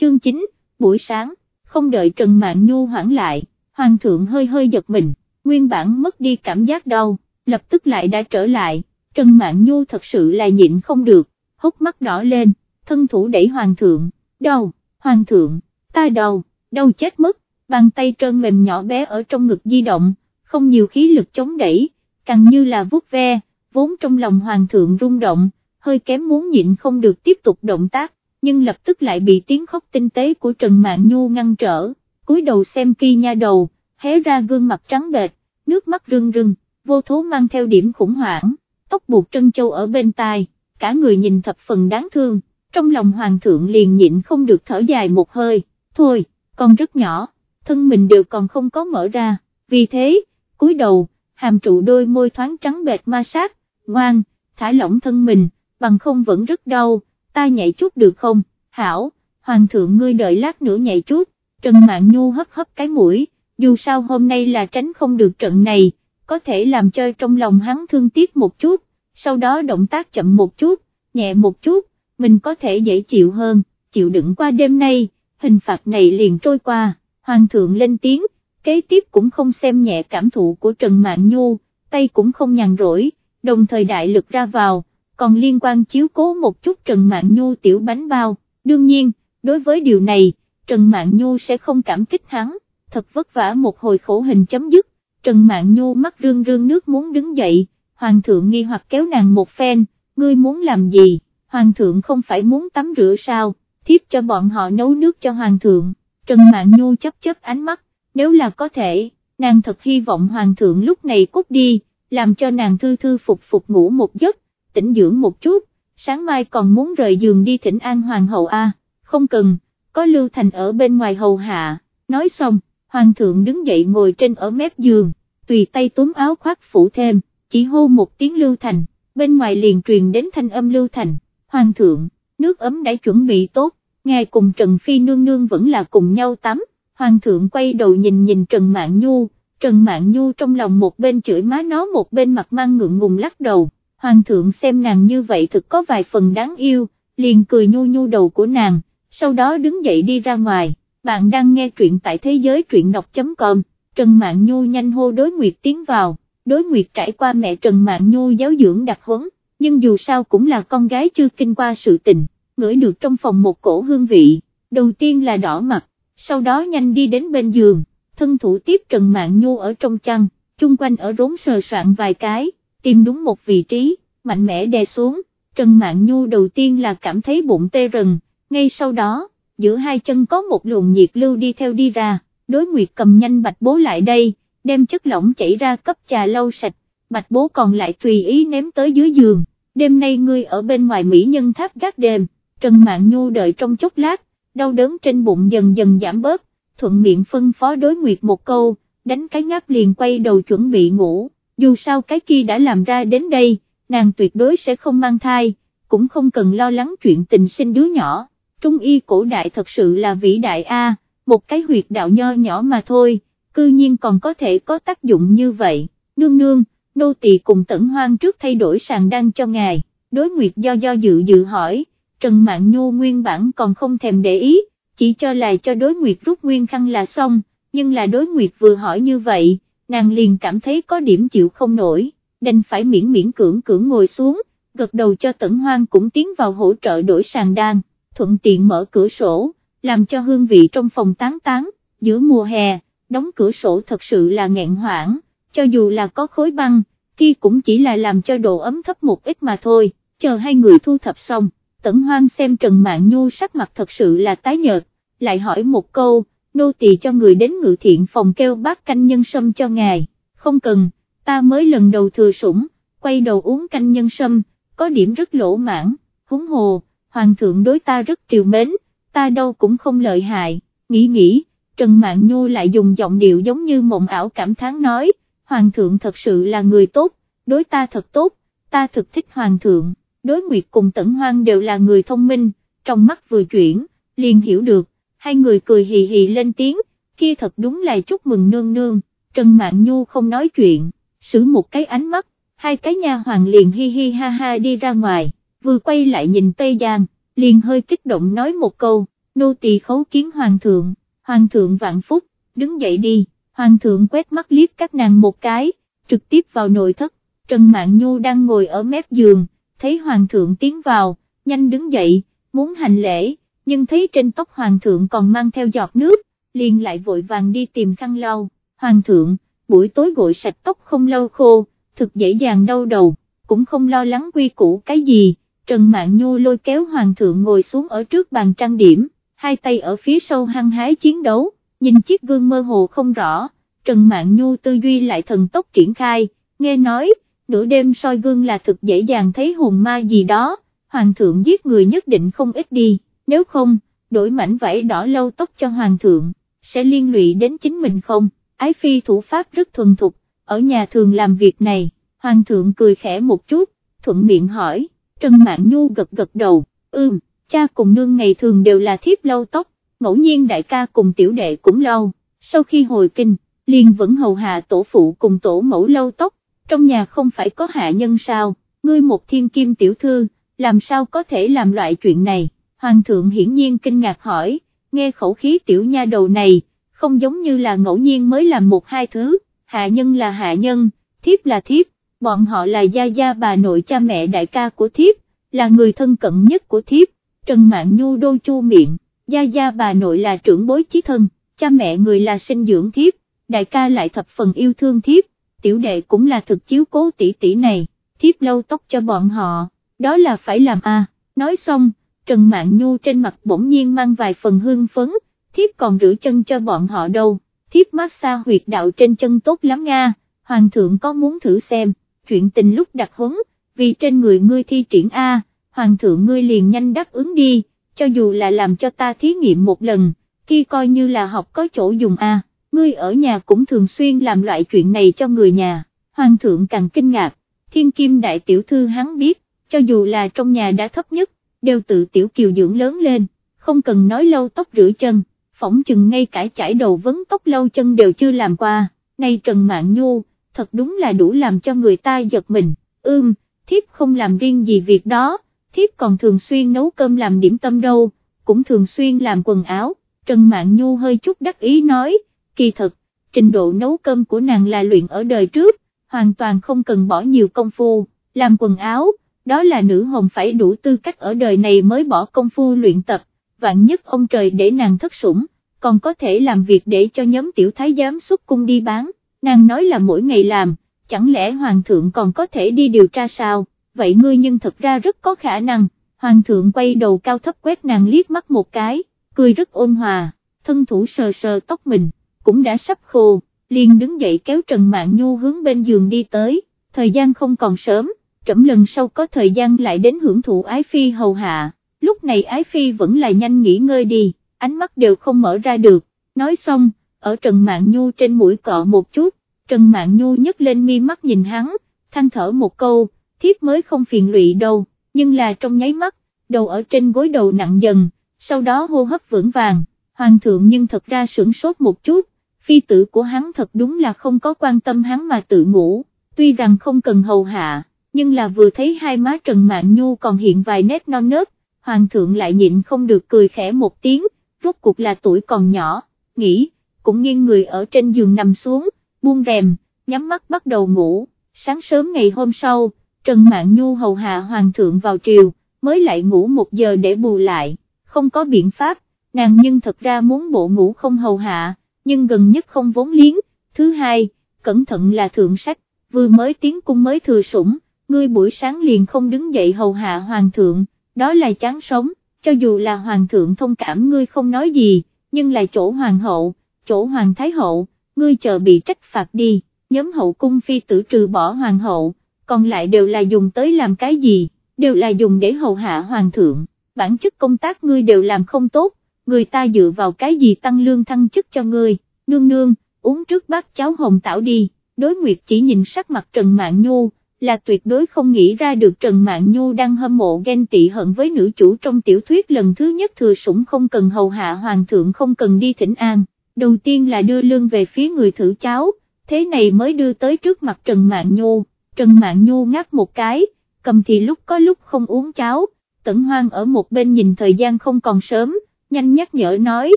Chương 9, buổi sáng, không đợi Trần Mạn Nhu hoảng lại, hoàng thượng hơi hơi giật mình, nguyên bản mất đi cảm giác đau, lập tức lại đã trở lại, Trần Mạn Nhu thật sự là nhịn không được, hốc mắt đỏ lên, thân thủ đẩy hoàng thượng, đau, hoàng thượng, ta đau, đau chết mất, bàn tay trơn mềm nhỏ bé ở trong ngực di động, không nhiều khí lực chống đẩy, càng như là vuốt ve, vốn trong lòng hoàng thượng rung động, hơi kém muốn nhịn không được tiếp tục động tác, nhưng lập tức lại bị tiếng khóc tinh tế của Trần Mạn Nhu ngăn trở, cúi đầu xem kỳ nha đầu, hé ra gương mặt trắng bệch, nước mắt rưng rưng, vô thố mang theo điểm khủng hoảng, tóc buộc trân châu ở bên tai, cả người nhìn thập phần đáng thương, trong lòng hoàng thượng liền nhịn không được thở dài một hơi, thôi, con rất nhỏ, thân mình đều còn không có mở ra, vì thế, cúi đầu, hàm trụ đôi môi thoáng trắng bệt ma sát, ngoan, thả lỏng thân mình, bằng không vẫn rất đau, ta nhảy chút được không, hảo, hoàng thượng ngươi đợi lát nữa nhảy chút, Trần Mạn Nhu hấp hấp cái mũi, dù sao hôm nay là tránh không được trận này, có thể làm cho trong lòng hắn thương tiếc một chút, sau đó động tác chậm một chút, nhẹ một chút, mình có thể dễ chịu hơn, chịu đựng qua đêm nay, hình phạt này liền trôi qua, hoàng thượng lên tiếng, kế tiếp cũng không xem nhẹ cảm thụ của Trần Mạn Nhu, tay cũng không nhàn rỗi, đồng thời đại lực ra vào, còn liên quan chiếu cố một chút Trần Mạn Nhu tiểu bánh bao, đương nhiên, đối với điều này, Trần Mạn Nhu sẽ không cảm kích hắn, thật vất vả một hồi khổ hình chấm dứt, Trần Mạn Nhu mắt rương rương nước muốn đứng dậy, Hoàng thượng nghi hoặc kéo nàng một phen, ngươi muốn làm gì, Hoàng thượng không phải muốn tắm rửa sao, thiếp cho bọn họ nấu nước cho Hoàng thượng, Trần Mạn Nhu chấp chấp ánh mắt, nếu là có thể, nàng thật hy vọng Hoàng thượng lúc này cút đi, làm cho nàng thư thư phục phục ngủ một giấc, tỉnh dưỡng một chút, sáng mai còn muốn rời giường đi thỉnh an Hoàng hậu A, không cần, có Lưu Thành ở bên ngoài hầu hạ, nói xong, Hoàng thượng đứng dậy ngồi trên ở mép giường, tùy tay túm áo khoác phủ thêm, chỉ hô một tiếng Lưu Thành, bên ngoài liền truyền đến thanh âm Lưu Thành, Hoàng thượng, nước ấm đã chuẩn bị tốt, ngài cùng Trần Phi nương nương vẫn là cùng nhau tắm, Hoàng thượng quay đầu nhìn nhìn Trần Mạn Nhu, Trần Mạn Nhu trong lòng một bên chửi má nó một bên mặt mang ngượng ngùng lắc đầu, Hoàng thượng xem nàng như vậy thực có vài phần đáng yêu, liền cười nhu nhu đầu của nàng, sau đó đứng dậy đi ra ngoài, bạn đang nghe truyện tại thế giới truyện đọc.com, Trần mạng Nhu nhanh hô đối nguyệt tiến vào, đối nguyệt trải qua mẹ Trần Mạn Nhu giáo dưỡng đặc huấn, nhưng dù sao cũng là con gái chưa kinh qua sự tình, ngửi được trong phòng một cổ hương vị, đầu tiên là đỏ mặt, sau đó nhanh đi đến bên giường, thân thủ tiếp Trần Mạn Nhu ở trong chăn, chung quanh ở rốn sờ soạn vài cái, tìm đúng một vị trí, mạnh mẽ đè xuống, Trần Mạn Nhu đầu tiên là cảm thấy bụng tê rần, ngay sau đó, giữa hai chân có một luồng nhiệt lưu đi theo đi ra, đối nguyệt cầm nhanh bạch bố lại đây, đem chất lỏng chảy ra cấp trà lâu sạch, bạch bố còn lại tùy ý ném tới dưới giường, đêm nay ngươi ở bên ngoài Mỹ nhân tháp gác đêm, Trần Mạn Nhu đợi trong chốc lát, đau đớn trên bụng dần dần giảm bớt, thuận miệng phân phó đối nguyệt một câu, đánh cái ngáp liền quay đầu chuẩn bị ngủ, dù sao cái kia đã làm ra đến đây, nàng tuyệt đối sẽ không mang thai, cũng không cần lo lắng chuyện tình sinh đứa nhỏ, trung y cổ đại thật sự là vĩ đại A, một cái huyệt đạo nho nhỏ mà thôi, cư nhiên còn có thể có tác dụng như vậy, nương nương, nô tỳ cùng tẩn hoang trước thay đổi sàn đan cho ngài, đối nguyệt do do dự dự hỏi, Trần mạng Nhu nguyên bản còn không thèm để ý, chỉ cho là cho đối nguyệt rút nguyên khăn là xong, nhưng là đối nguyệt vừa hỏi như vậy, nàng liền cảm thấy có điểm chịu không nổi, đành phải miễn miễn cưỡng cưỡng ngồi xuống, gật đầu cho tẩn hoang cũng tiến vào hỗ trợ đổi sàn đan, thuận tiện mở cửa sổ, làm cho hương vị trong phòng tán tán, giữa mùa hè, đóng cửa sổ thật sự là nghẹn hoảng, cho dù là có khối băng, kia cũng chỉ là làm cho độ ấm thấp một ít mà thôi, chờ hai người thu thập xong, tẩn hoang xem Trần mạng Nhu sắc mặt thật sự là tái nhợt, lại hỏi một câu, nô tỳ cho người đến ngự thiện phòng kêu bác canh nhân sâm cho ngài, không cần, ta mới lần đầu thừa sủng, quay đầu uống canh nhân sâm, có điểm rất lỗ mãn, húng hồ, hoàng thượng đối ta rất triều mến, ta đâu cũng không lợi hại, nghĩ nghĩ, Trần Mạn Nhu lại dùng giọng điệu giống như mộng ảo cảm thán nói, hoàng thượng thật sự là người tốt, đối ta thật tốt, ta thực thích hoàng thượng, đối nguyệt cùng tẩn hoang đều là người thông minh, trong mắt vừa chuyển, liền hiểu được, hai người cười hì hì lên tiếng, kia thật đúng là chúc mừng nương nương, Trần Mạn Nhu không nói chuyện, xử một cái ánh mắt, hai cái nha hoàng liền hi hi ha ha đi ra ngoài, vừa quay lại nhìn Tây Giang, liền hơi kích động nói một câu, nô tỳ khấu kiến hoàng thượng, hoàng thượng vạn phúc, đứng dậy đi, hoàng thượng quét mắt liếc các nàng một cái, trực tiếp vào nội thất, Trần Mạn Nhu đang ngồi ở mép giường, thấy hoàng thượng tiến vào, nhanh đứng dậy, muốn hành lễ, nhưng thấy trên tóc hoàng thượng còn mang theo giọt nước, liền lại vội vàng đi tìm khăn lau, hoàng thượng, buổi tối gội sạch tóc không lâu khô, thực dễ dàng đau đầu, cũng không lo lắng quy củ cái gì, Trần Mạn Nhu lôi kéo hoàng thượng ngồi xuống ở trước bàn trang điểm, hai tay ở phía sau hăng hái chiến đấu, nhìn chiếc gương mơ hồ không rõ, Trần Mạn Nhu tư duy lại thần tốc triển khai, nghe nói, nửa đêm soi gương là thực dễ dàng thấy hồn ma gì đó, hoàng thượng giết người nhất định không ít đi, nếu không, đổi mảnh vải đỏ lâu tóc cho hoàng thượng, sẽ liên lụy đến chính mình không, ái phi thủ pháp rất thuần thục, ở nhà thường làm việc này, hoàng thượng cười khẽ một chút, thuận miệng hỏi, Trần Mạn Nhu gật gật đầu, ưm, cha cùng nương ngày thường đều là thiếp lâu tóc, ngẫu nhiên đại ca cùng tiểu đệ cũng lâu, sau khi hồi kinh, liền vẫn hầu hạ tổ phụ cùng tổ mẫu lâu tóc, trong nhà không phải có hạ nhân sao, ngươi một thiên kim tiểu thư, làm sao có thể làm loại chuyện này, hoàng thượng hiển nhiên kinh ngạc hỏi, nghe khẩu khí tiểu nha đầu này, không giống như là ngẫu nhiên mới làm một hai thứ, hạ nhân là hạ nhân, thiếp là thiếp, bọn họ là gia gia bà nội cha mẹ đại ca của thiếp, là người thân cận nhất của thiếp, Trần Mạn Nhu đô chu miệng, gia gia bà nội là trưởng bối chí thân, cha mẹ người là sinh dưỡng thiếp, đại ca lại thập phần yêu thương thiếp, tiểu đệ cũng là thực chiếu cố tỷ tỷ này, thiếp lâu tóc cho bọn họ, đó là phải làm a. nói xong, Trần Mạn Nhu trên mặt bỗng nhiên mang vài phần hương phấn, thiếp còn rửa chân cho bọn họ đâu, thiếp massage huyệt đạo trên chân tốt lắm nga, hoàng thượng có muốn thử xem, chuyện tình lúc đặt huấn, vì trên người ngươi thi triển A, hoàng thượng ngươi liền nhanh đáp ứng đi, cho dù là làm cho ta thí nghiệm một lần, kia coi như là học có chỗ dùng A, ngươi ở nhà cũng thường xuyên làm loại chuyện này cho người nhà, hoàng thượng càng kinh ngạc, thiên kim đại tiểu thư hắn biết, cho dù là trong nhà đã thấp nhất, đều tự tiểu kiều dưỡng lớn lên, không cần nói lâu tóc rửa chân, phỏng chừng ngay cả chải đầu vấn tóc lâu chân đều chưa làm qua, nay Trần mạng Nhu, thật đúng là đủ làm cho người ta giật mình, ưm, thiếp không làm riêng gì việc đó, thiếp còn thường xuyên nấu cơm làm điểm tâm đâu, cũng thường xuyên làm quần áo, Trần Mạn Nhu hơi chút đắc ý nói, kỳ thật, trình độ nấu cơm của nàng là luyện ở đời trước, hoàn toàn không cần bỏ nhiều công phu, làm quần áo, đó là nữ hồng phải đủ tư cách ở đời này mới bỏ công phu luyện tập, vạn nhất ông trời để nàng thất sủng, còn có thể làm việc để cho nhóm tiểu thái giám xuất cung đi bán, nàng nói là mỗi ngày làm, chẳng lẽ hoàng thượng còn có thể đi điều tra sao, vậy ngươi nhưng thật ra rất có khả năng, hoàng thượng quay đầu cao thấp quét nàng liếc mắt một cái, cười rất ôn hòa, thân thủ sờ sờ tóc mình, cũng đã sắp khô, liền đứng dậy kéo Trần mạng Nhu hướng bên giường đi tới, thời gian không còn sớm, trẫm lần sau có thời gian lại đến hưởng thụ ái phi hầu hạ, lúc này Ái Phi vẫn là nhanh nghỉ ngơi đi, ánh mắt đều không mở ra được, nói xong, ở Trần mạng Nhu trên mũi cọ một chút, Trần mạng Nhu nhấc lên mi mắt nhìn hắn, than thở một câu, thiếp mới không phiền lụy đâu, nhưng là trong nháy mắt, đầu ở trên gối đầu nặng dần, sau đó hô hấp vững vàng, hoàng thượng nhưng thật ra sửng sốt một chút, phi tử của hắn thật đúng là không có quan tâm hắn mà tự ngủ, tuy rằng không cần hầu hạ, nhưng là vừa thấy hai má Trần Mạn Nhu còn hiện vài nét non nớt, hoàng thượng lại nhịn không được cười khẽ một tiếng, rốt cuộc là tuổi còn nhỏ, nghĩ, cũng nghiêng người ở trên giường nằm xuống, buông rèm, nhắm mắt bắt đầu ngủ, sáng sớm ngày hôm sau, Trần Mạn Nhu hầu hạ hoàng thượng vào triều, mới lại ngủ một giờ để bù lại, không có biện pháp, nàng nhưng thật ra muốn bộ ngủ không hầu hạ, nhưng gần nhất không vốn liếng, thứ hai, cẩn thận là thượng sách, vừa mới tiến cung mới thừa sủng, ngươi buổi sáng liền không đứng dậy hầu hạ hoàng thượng, đó là chán sống, cho dù là hoàng thượng thông cảm ngươi không nói gì, nhưng là chỗ hoàng hậu, chỗ hoàng thái hậu, ngươi chờ bị trách phạt đi, nhóm hậu cung phi tử trừ bỏ hoàng hậu, còn lại đều là dùng tới làm cái gì, đều là dùng để hầu hạ hoàng thượng, bản chất công tác ngươi đều làm không tốt, người ta dựa vào cái gì tăng lương thăng chức cho ngươi, nương nương, uống trước bát cháo hồng tảo đi, đối nguyệt chỉ nhìn sắc mặt Trần Mạn Nhu, là tuyệt đối không nghĩ ra được Trần Mạn Nhu đang hâm mộ ghen tị hận với nữ chủ trong tiểu thuyết lần thứ nhất thừa sủng không cần hầu hạ hoàng thượng không cần đi thỉnh an, đầu tiên là đưa lương về phía người thử cháo, thế này mới đưa tới trước mặt Trần Mạn Nhu, Trần Mạn Nhu ngáp một cái, cầm thì lúc có lúc không uống cháo, tẩn hoang ở một bên nhìn thời gian không còn sớm, nhanh nhắc nhở nói,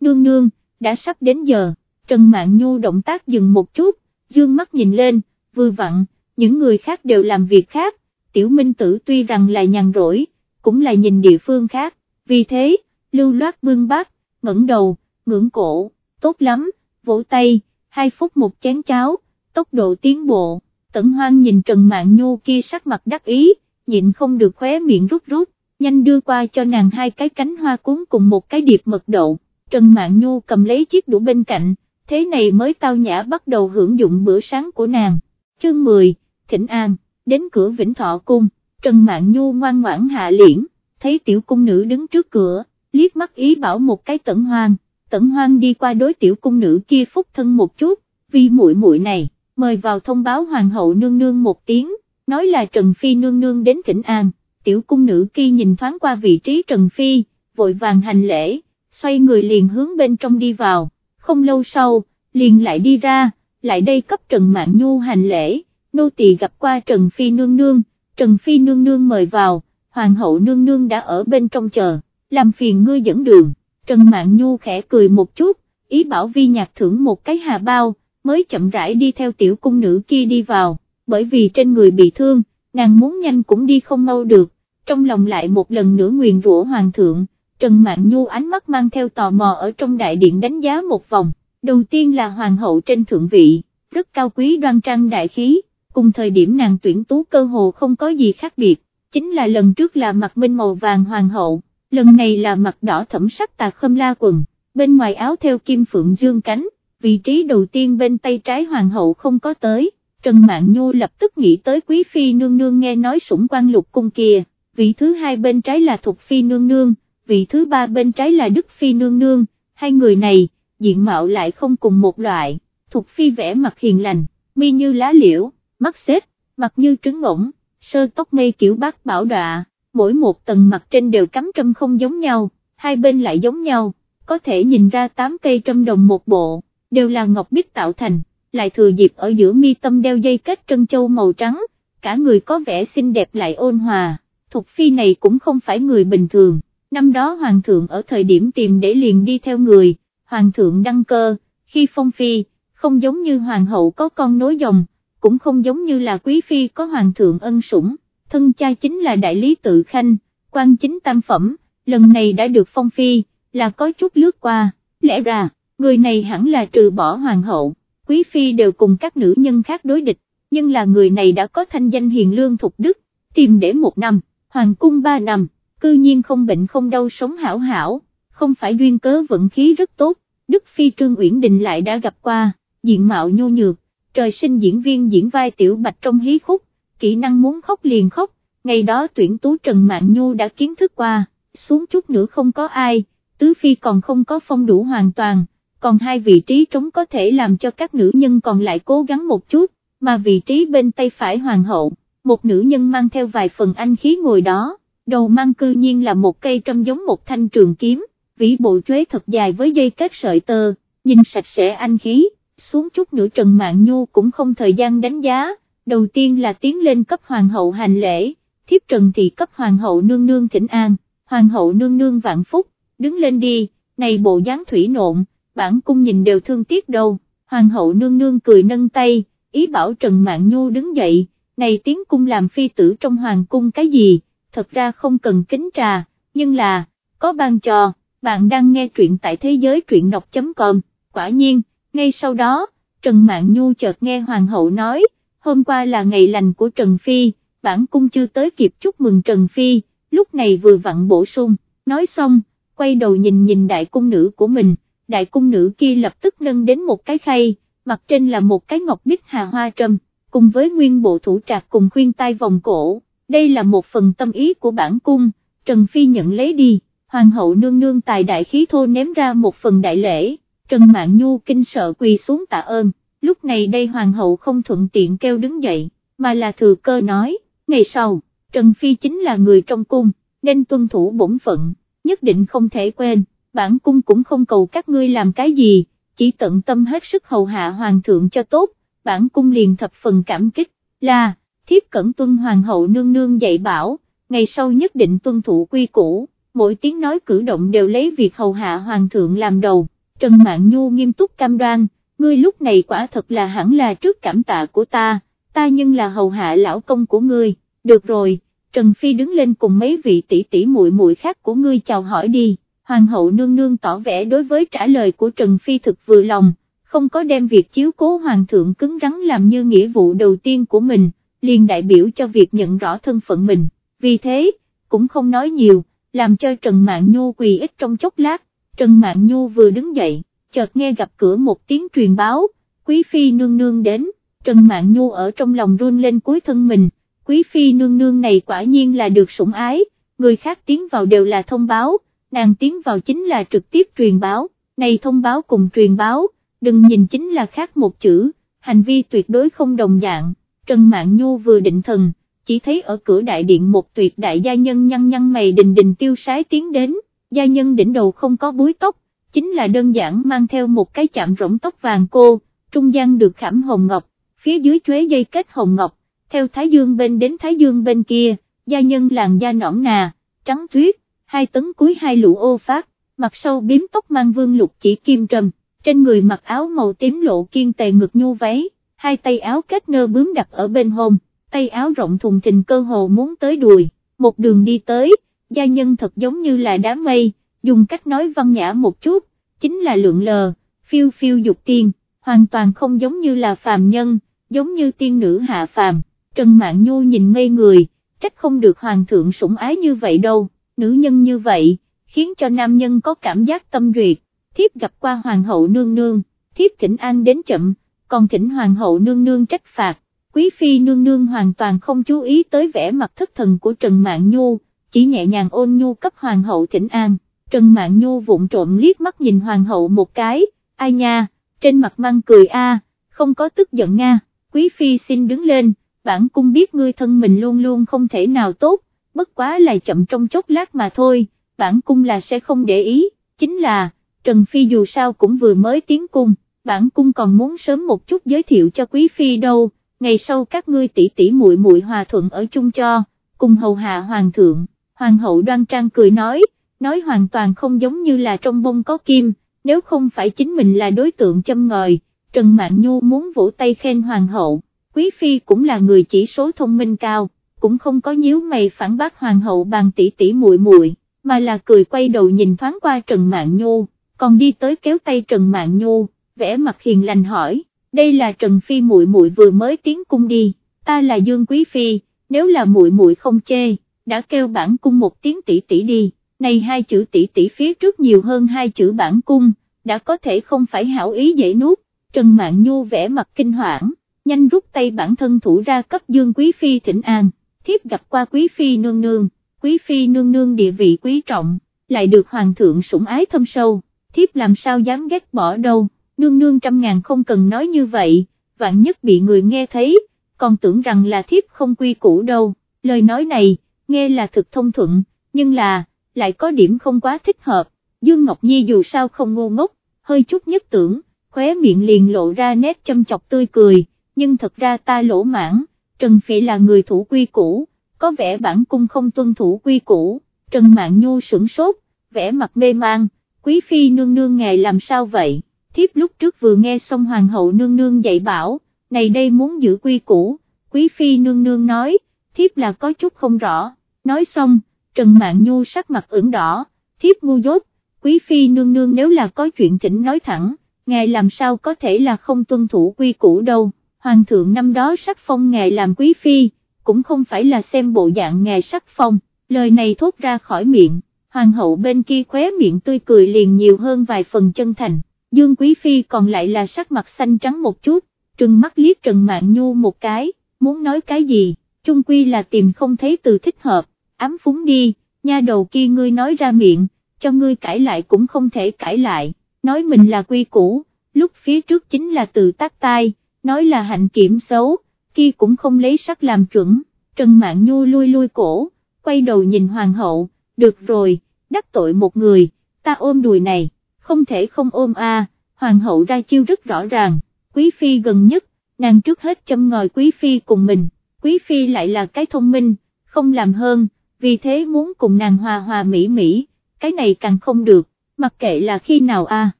nương nương, đã sắp đến giờ, Trần Mạn Nhu động tác dừng một chút, dương mắt nhìn lên, vừa vặn, những người khác đều làm việc khác, tiểu minh tử tuy rằng là nhàn rỗi, cũng là nhìn địa phương khác, vì thế, lưu loát bưng bát, ngẩng đầu, ngưỡng cổ, tốt lắm, vỗ tay, hai phút một chén cháo, tốc độ tiến bộ, tẩn hoang nhìn Trần Mạn Nhu kia sắc mặt đắc ý, nhịn không được khóe miệng rút rút, nhanh đưa qua cho nàng hai cái cánh hoa cuốn cùng một cái điệp mật đậu, Trần Mạn Nhu cầm lấy chiếc đũa bên cạnh, thế này mới tao nhã bắt đầu hưởng dụng bữa sáng của nàng, chương 10 thỉnh an, đến cửa Vĩnh Thọ Cung, Trần Mạn Nhu ngoan ngoãn hạ liễn, thấy tiểu cung nữ đứng trước cửa, liếc mắt ý bảo một cái tẩn hoang, tẩn hoang đi qua đối tiểu cung nữ kia phúc thân một chút, vì muội muội này, mời vào thông báo hoàng hậu nương nương một tiếng, nói là Trần Phi nương nương đến thỉnh an, tiểu cung nữ kia nhìn thoáng qua vị trí Trần Phi, vội vàng hành lễ, xoay người liền hướng bên trong đi vào, không lâu sau, liền lại đi ra, lại đây cấp Trần mạng Nhu hành lễ nô tỳ gặp qua Trần Phi nương nương, Trần Phi nương nương mời vào, hoàng hậu nương nương đã ở bên trong chờ, làm phiền ngươi dẫn đường, Trần mạng Nhu khẽ cười một chút, ý bảo vi nhạc thưởng một cái hà bao, mới chậm rãi đi theo tiểu cung nữ kia đi vào, bởi vì trên người bị thương, nàng muốn nhanh cũng đi không mau được, trong lòng lại một lần nữa nguyền rủa hoàng thượng, Trần Mạn Nhu ánh mắt mang theo tò mò ở trong đại điện đánh giá một vòng, đầu tiên là hoàng hậu trên thượng vị, rất cao quý đoan trang đại khí, cùng thời điểm nàng tuyển tú cơ hồ không có gì khác biệt, chính là lần trước là mặt minh màu vàng hoàng hậu, lần này là mặt đỏ thẩm sắc tà khâm la quần, bên ngoài áo theo kim phượng dương cánh, vị trí đầu tiên bên tay trái hoàng hậu không có tới, Trần Mạn Nhu lập tức nghĩ tới quý phi nương nương nghe nói sủng quan lục cung kia, vị thứ hai bên trái là thục phi nương nương, vị thứ ba bên trái là đức phi nương nương, hai người này, diện mạo lại không cùng một loại, thục phi vẽ mặt hiền lành, mi như lá liễu mắt xếp, mặt như trứng ngỗng, sơ tóc mây kiểu bác bảo đọa, mỗi một tầng mặt trên đều cắm trâm không giống nhau, hai bên lại giống nhau, có thể nhìn ra tám cây trâm đồng một bộ, đều là ngọc bích tạo thành, lại thừa dịp ở giữa mi tâm đeo dây kết trân châu màu trắng, cả người có vẻ xinh đẹp lại ôn hòa, Thục Phi này cũng không phải người bình thường, năm đó Hoàng thượng ở thời điểm tìm để liền đi theo người, Hoàng thượng đăng cơ, khi phong phi, không giống như Hoàng hậu có con nối dòng, cũng không giống như là quý phi có hoàng thượng ân sủng, thân cha chính là đại lý tự khanh, quan chính tam phẩm, lần này đã được phong phi, là có chút lướt qua, lẽ ra, người này hẳn là trừ bỏ hoàng hậu, quý phi đều cùng các nữ nhân khác đối địch, nhưng là người này đã có thanh danh hiền lương thục đức, tìm để một năm, hoàng cung ba năm, cư nhiên không bệnh không đau sống hảo hảo, không phải duyên cớ vận khí rất tốt, Đức Phi Trương Uyển Đình lại đã gặp qua, diện mạo nhu nhược, trời sinh diễn viên diễn vai tiểu bạch trong hí khúc, kỹ năng muốn khóc liền khóc, ngày đó tuyển tú Trần Mạn Nhu đã kiến thức qua, xuống chút nữa không có ai, tứ phi còn không có phong đủ hoàn toàn, còn hai vị trí trống có thể làm cho các nữ nhân còn lại cố gắng một chút, mà vị trí bên tay phải hoàng hậu, một nữ nhân mang theo vài phần anh khí ngồi đó, đầu mang cư nhiên là một cây trâm giống một thanh trường kiếm, vĩ bộ chuế thật dài với dây kết sợi tơ, nhìn sạch sẽ anh khí, xuống chút nữa Trần mạng Nhu cũng không thời gian đánh giá, đầu tiên là tiến lên cấp hoàng hậu hành lễ, thiếp Trần Thị cấp hoàng hậu nương nương thỉnh an, hoàng hậu nương nương vạn phúc, đứng lên đi, này bộ dáng thủy nộn, bản cung nhìn đều thương tiếc đâu, hoàng hậu nương nương cười nâng tay, ý bảo Trần Mạn Nhu đứng dậy, này tiến cung làm phi tử trong hoàng cung cái gì, thật ra không cần kính trà, nhưng là, có ban trò, bạn đang nghe truyện tại thế giới truyện đọc.com, quả nhiên, ngay sau đó, Trần Mạn Nhu chợt nghe hoàng hậu nói, hôm qua là ngày lành của Trần Phi, bản cung chưa tới kịp chúc mừng Trần Phi, lúc này vừa vặn bổ sung, nói xong, quay đầu nhìn nhìn đại cung nữ của mình, đại cung nữ kia lập tức nâng đến một cái khay, mặt trên là một cái ngọc bích hà hoa trâm, cùng với nguyên bộ thủ trạc cùng khuyên tai vòng cổ, đây là một phần tâm ý của bản cung, Trần Phi nhận lấy đi, hoàng hậu nương nương tài đại khí thô ném ra một phần đại lễ, Trần Mạn Nhu kinh sợ quỳ xuống tạ ơn, lúc này đây hoàng hậu không thuận tiện kêu đứng dậy, mà là thừa cơ nói, ngày sau, Trần Phi chính là người trong cung, nên tuân thủ bổn phận, nhất định không thể quên, bản cung cũng không cầu các ngươi làm cái gì, chỉ tận tâm hết sức hầu hạ hoàng thượng cho tốt, bản cung liền thập phần cảm kích, là, thiếp cẩn tuân hoàng hậu nương nương dạy bảo, ngày sau nhất định tuân thủ quy củ, mỗi tiếng nói cử động đều lấy việc hầu hạ hoàng thượng làm đầu, Trần Mạn Nhu nghiêm túc cam đoan, ngươi lúc này quả thật là hẳn là trước cảm tạ của ta, ta nhưng là hầu hạ lão công của ngươi, được rồi, Trần Phi đứng lên cùng mấy vị tỷ tỷ muội muội khác của ngươi chào hỏi đi, hoàng hậu nương nương tỏ vẻ đối với trả lời của Trần Phi thực vừa lòng, không có đem việc chiếu cố hoàng thượng cứng rắn làm như nghĩa vụ đầu tiên của mình, liền đại biểu cho việc nhận rõ thân phận mình, vì thế, cũng không nói nhiều, làm cho Trần Mạn Nhu quỳ ít trong chốc lát, Trần Mạn Nhu vừa đứng dậy, chợt nghe gặp cửa một tiếng truyền báo, Quý Phi nương nương đến, Trần Mạn Nhu ở trong lòng run lên cuối thân mình, Quý Phi nương nương này quả nhiên là được sủng ái, người khác tiến vào đều là thông báo, nàng tiến vào chính là trực tiếp truyền báo, này thông báo cùng truyền báo, đừng nhìn chính là khác một chữ, hành vi tuyệt đối không đồng dạng, Trần Mạn Nhu vừa định thần, chỉ thấy ở cửa đại điện một tuyệt đại gia nhân nhăn nhăn mày đình đình tiêu sái tiến đến, gia nhân đỉnh đầu không có búi tóc, chính là đơn giản mang theo một cái chạm rỗng tóc vàng cô, trung gian được khảm hồng ngọc, phía dưới chuế dây kết hồng ngọc, theo thái dương bên đến thái dương bên kia, gia nhân làn da nõn nà, trắng tuyết, hai tấn cuối hai lũ ô phát, mặt sau biếm tóc mang vương lục chỉ kim trầm, trên người mặc áo màu tím lộ kiên tề ngực nhu váy, hai tay áo kết nơ bướm đặt ở bên hông, tay áo rộng thùng thình cơ hồ muốn tới đùi, một đường đi tới, gia nhân thật giống như là đám mây, dùng cách nói văn nhã một chút, chính là lượng lờ, phiêu phiêu dục tiên, hoàn toàn không giống như là phàm nhân, giống như tiên nữ hạ phàm, Trần Mạn Nhu nhìn ngây người, trách không được hoàng thượng sủng ái như vậy đâu, nữ nhân như vậy, khiến cho nam nhân có cảm giác tâm duyệt, thiếp gặp qua hoàng hậu nương nương, thiếp thỉnh an đến chậm, còn thỉnh hoàng hậu nương nương trách phạt, quý phi nương nương hoàn toàn không chú ý tới vẻ mặt thất thần của Trần Mạn Nhu, chỉ nhẹ nhàng ôn nhu cấp hoàng hậu thỉnh an, Trần Mạn Nhu vụng trộm liếc mắt nhìn hoàng hậu một cái, ai nha, trên mặt mang cười a, không có tức giận nga, quý phi xin đứng lên, bản cung biết ngươi thân mình luôn luôn không thể nào tốt, bất quá là chậm trong chốc lát mà thôi, bản cung là sẽ không để ý, chính là, Trần Phi dù sao cũng vừa mới tiến cung, bản cung còn muốn sớm một chút giới thiệu cho quý phi đâu, ngày sau các ngươi tỷ tỷ muội muội hòa thuận ở chung cho, cùng hầu hạ hoàng thượng, hoàng hậu đoan trang cười nói, nói hoàn toàn không giống như là trong bông có kim, nếu không phải chính mình là đối tượng châm ngòi, Trần Mạn Nhu muốn vỗ tay khen hoàng hậu, quý phi cũng là người chỉ số thông minh cao, cũng không có nhíu mày phản bác hoàng hậu bàn tỷ tỷ muội muội, mà là cười quay đầu nhìn thoáng qua Trần Mạn Nhu, còn đi tới kéo tay Trần Mạn Nhu, vẽ mặt hiền lành hỏi, đây là Trần Phi muội muội vừa mới tiến cung đi, ta là Dương Quý Phi, nếu là muội muội không chê, đã kêu bản cung một tiếng tỷ tỷ đi, này hai chữ tỷ tỷ phía trước nhiều hơn hai chữ bản cung, đã có thể không phải hảo ý dễ nuốt, Trần Mạn Nhu vẽ mặt kinh hoảng, nhanh rút tay bản thân thủ ra cấp Dương Quý Phi thỉnh an, thiếp gặp qua Quý Phi nương nương, quý phi nương nương địa vị quý trọng, lại được hoàng thượng sủng ái thâm sâu, thiếp làm sao dám ghét bỏ đâu, nương nương trăm ngàn không cần nói như vậy, vạn nhất bị người nghe thấy, còn tưởng rằng là thiếp không quy củ đâu, lời nói này, nghe là thực thông thuận, nhưng là, lại có điểm không quá thích hợp, Dương Ngọc Nhi dù sao không ngu ngốc, hơi chút nhất tưởng, khóe miệng liền lộ ra nét châm chọc tươi cười, nhưng thật ra ta lỗ mãn, Trần Phỉ là người thủ quy cũ, có vẻ bản cung không tuân thủ quy cũ. Trần Mạn Nhu sửng sốt, vẻ mặt mê mang, quý phi nương nương ngài làm sao vậy, thiếp lúc trước vừa nghe xong hoàng hậu nương nương dạy bảo, này đây muốn giữ quy cũ. quý phi nương nương nói, thiếp là có chút không rõ, nói xong, Trần Mạn Nhu sắc mặt ửng đỏ, thiếp ngu dốt, quý phi nương nương nếu là có chuyện thỉnh nói thẳng, ngài làm sao có thể là không tuân thủ quy cũ đâu, hoàng thượng năm đó sắc phong ngài làm quý phi, cũng không phải là xem bộ dạng ngài sắc phong, lời này thốt ra khỏi miệng, hoàng hậu bên kia khóe miệng tươi cười liền nhiều hơn vài phần chân thành, dương quý phi còn lại là sắc mặt xanh trắng một chút, trừng mắt liếc Trần Mạn Nhu một cái, muốn nói cái gì, chung quy là tìm không thấy từ thích hợp, ám phúng đi, nha đầu kia ngươi nói ra miệng, cho ngươi cãi lại cũng không thể cãi lại, nói mình là quy củ, lúc phía trước chính là từ tác tai, nói là hạnh kiểm xấu, kia cũng không lấy sắc làm chuẩn, Trần Mạn Nhu lui lui cổ, quay đầu nhìn hoàng hậu, được rồi, đắc tội một người, ta ôm đùi này, không thể không ôm a. hoàng hậu ra chiêu rất rõ ràng, quý phi gần nhất, nàng trước hết châm ngòi quý phi cùng mình, quý phi lại là cái thông minh, không làm hơn, vì thế muốn cùng nàng hòa hòa mỹ mỹ, cái này càng không được, mặc kệ là khi nào a,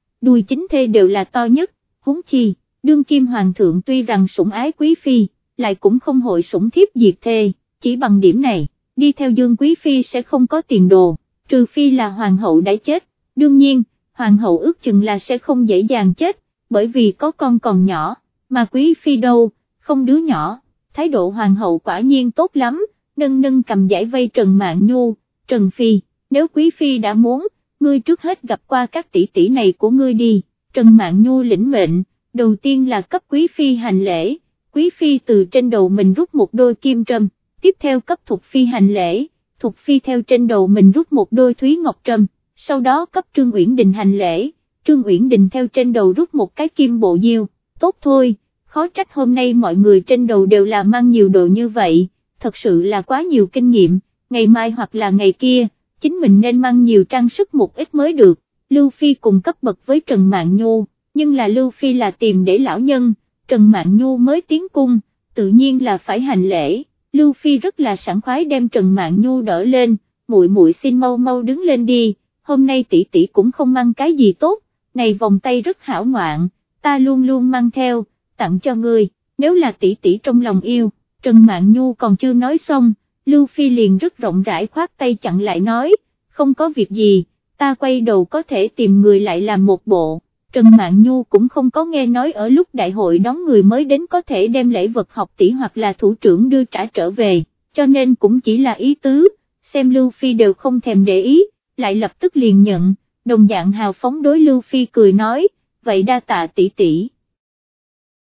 đùi chính thê đều là to nhất, huống chi, đương kim hoàng thượng tuy rằng sủng ái quý phi, lại cũng không hội sủng thiếp diệt thê, chỉ bằng điểm này, đi theo dương quý phi sẽ không có tiền đồ, trừ phi là hoàng hậu đã chết, đương nhiên, hoàng hậu ước chừng là sẽ không dễ dàng chết, bởi vì có con còn nhỏ, mà quý phi đâu, không đứa nhỏ, thái độ hoàng hậu quả nhiên tốt lắm, nâng nâng cầm giải vây Trần Mạn Nhu, Trần Phi, nếu quý phi đã muốn, ngươi trước hết gặp qua các tỷ tỷ này của ngươi đi, Trần Mạn Nhu lĩnh mệnh, đầu tiên là cấp quý phi hành lễ, quý phi từ trên đầu mình rút một đôi kim trâm, tiếp theo cấp thuộc phi hành lễ, thuộc phi theo trên đầu mình rút một đôi thúy ngọc trâm, sau đó cấp Trương Uyển Đình hành lễ, Trương Uyển Đình theo trên đầu rút một cái kim bộ diêu, tốt thôi, khó trách hôm nay mọi người trên đầu đều là mang nhiều đồ như vậy, thật sự là quá nhiều kinh nghiệm, ngày mai hoặc là ngày kia, chính mình nên mang nhiều trang sức một ít mới được, Lưu Phi cùng cấp bậc với Trần mạng Nhu, nhưng là Lưu Phi là tìm để lão nhân, Trần Mạn Nhu mới tiến cung, tự nhiên là phải hành lễ, Lưu Phi rất là sẵn khoái đem Trần Mạn Nhu đỡ lên, muội muội xin mau mau đứng lên đi, hôm nay tỷ tỷ cũng không mang cái gì tốt, này vòng tay rất hảo ngoạn, ta luôn luôn mang theo, tặng cho ngươi, nếu là tỷ tỷ trong lòng yêu, Trần Mạn Nhu còn chưa nói xong, Lưu Phi liền rất rộng rãi khoát tay chặn lại nói, không có việc gì, ta quay đầu có thể tìm người lại làm một bộ. Trần Mạn Nhu cũng không có nghe nói ở lúc đại hội đón người mới đến có thể đem lễ vật học tỷ hoặc là thủ trưởng đưa trả trở về, cho nên cũng chỉ là ý tứ, xem Lưu Phi đều không thèm để ý, lại lập tức liền nhận, đồng dạng hào phóng đối Lưu Phi cười nói, vậy đa tạ tỷ tỷ.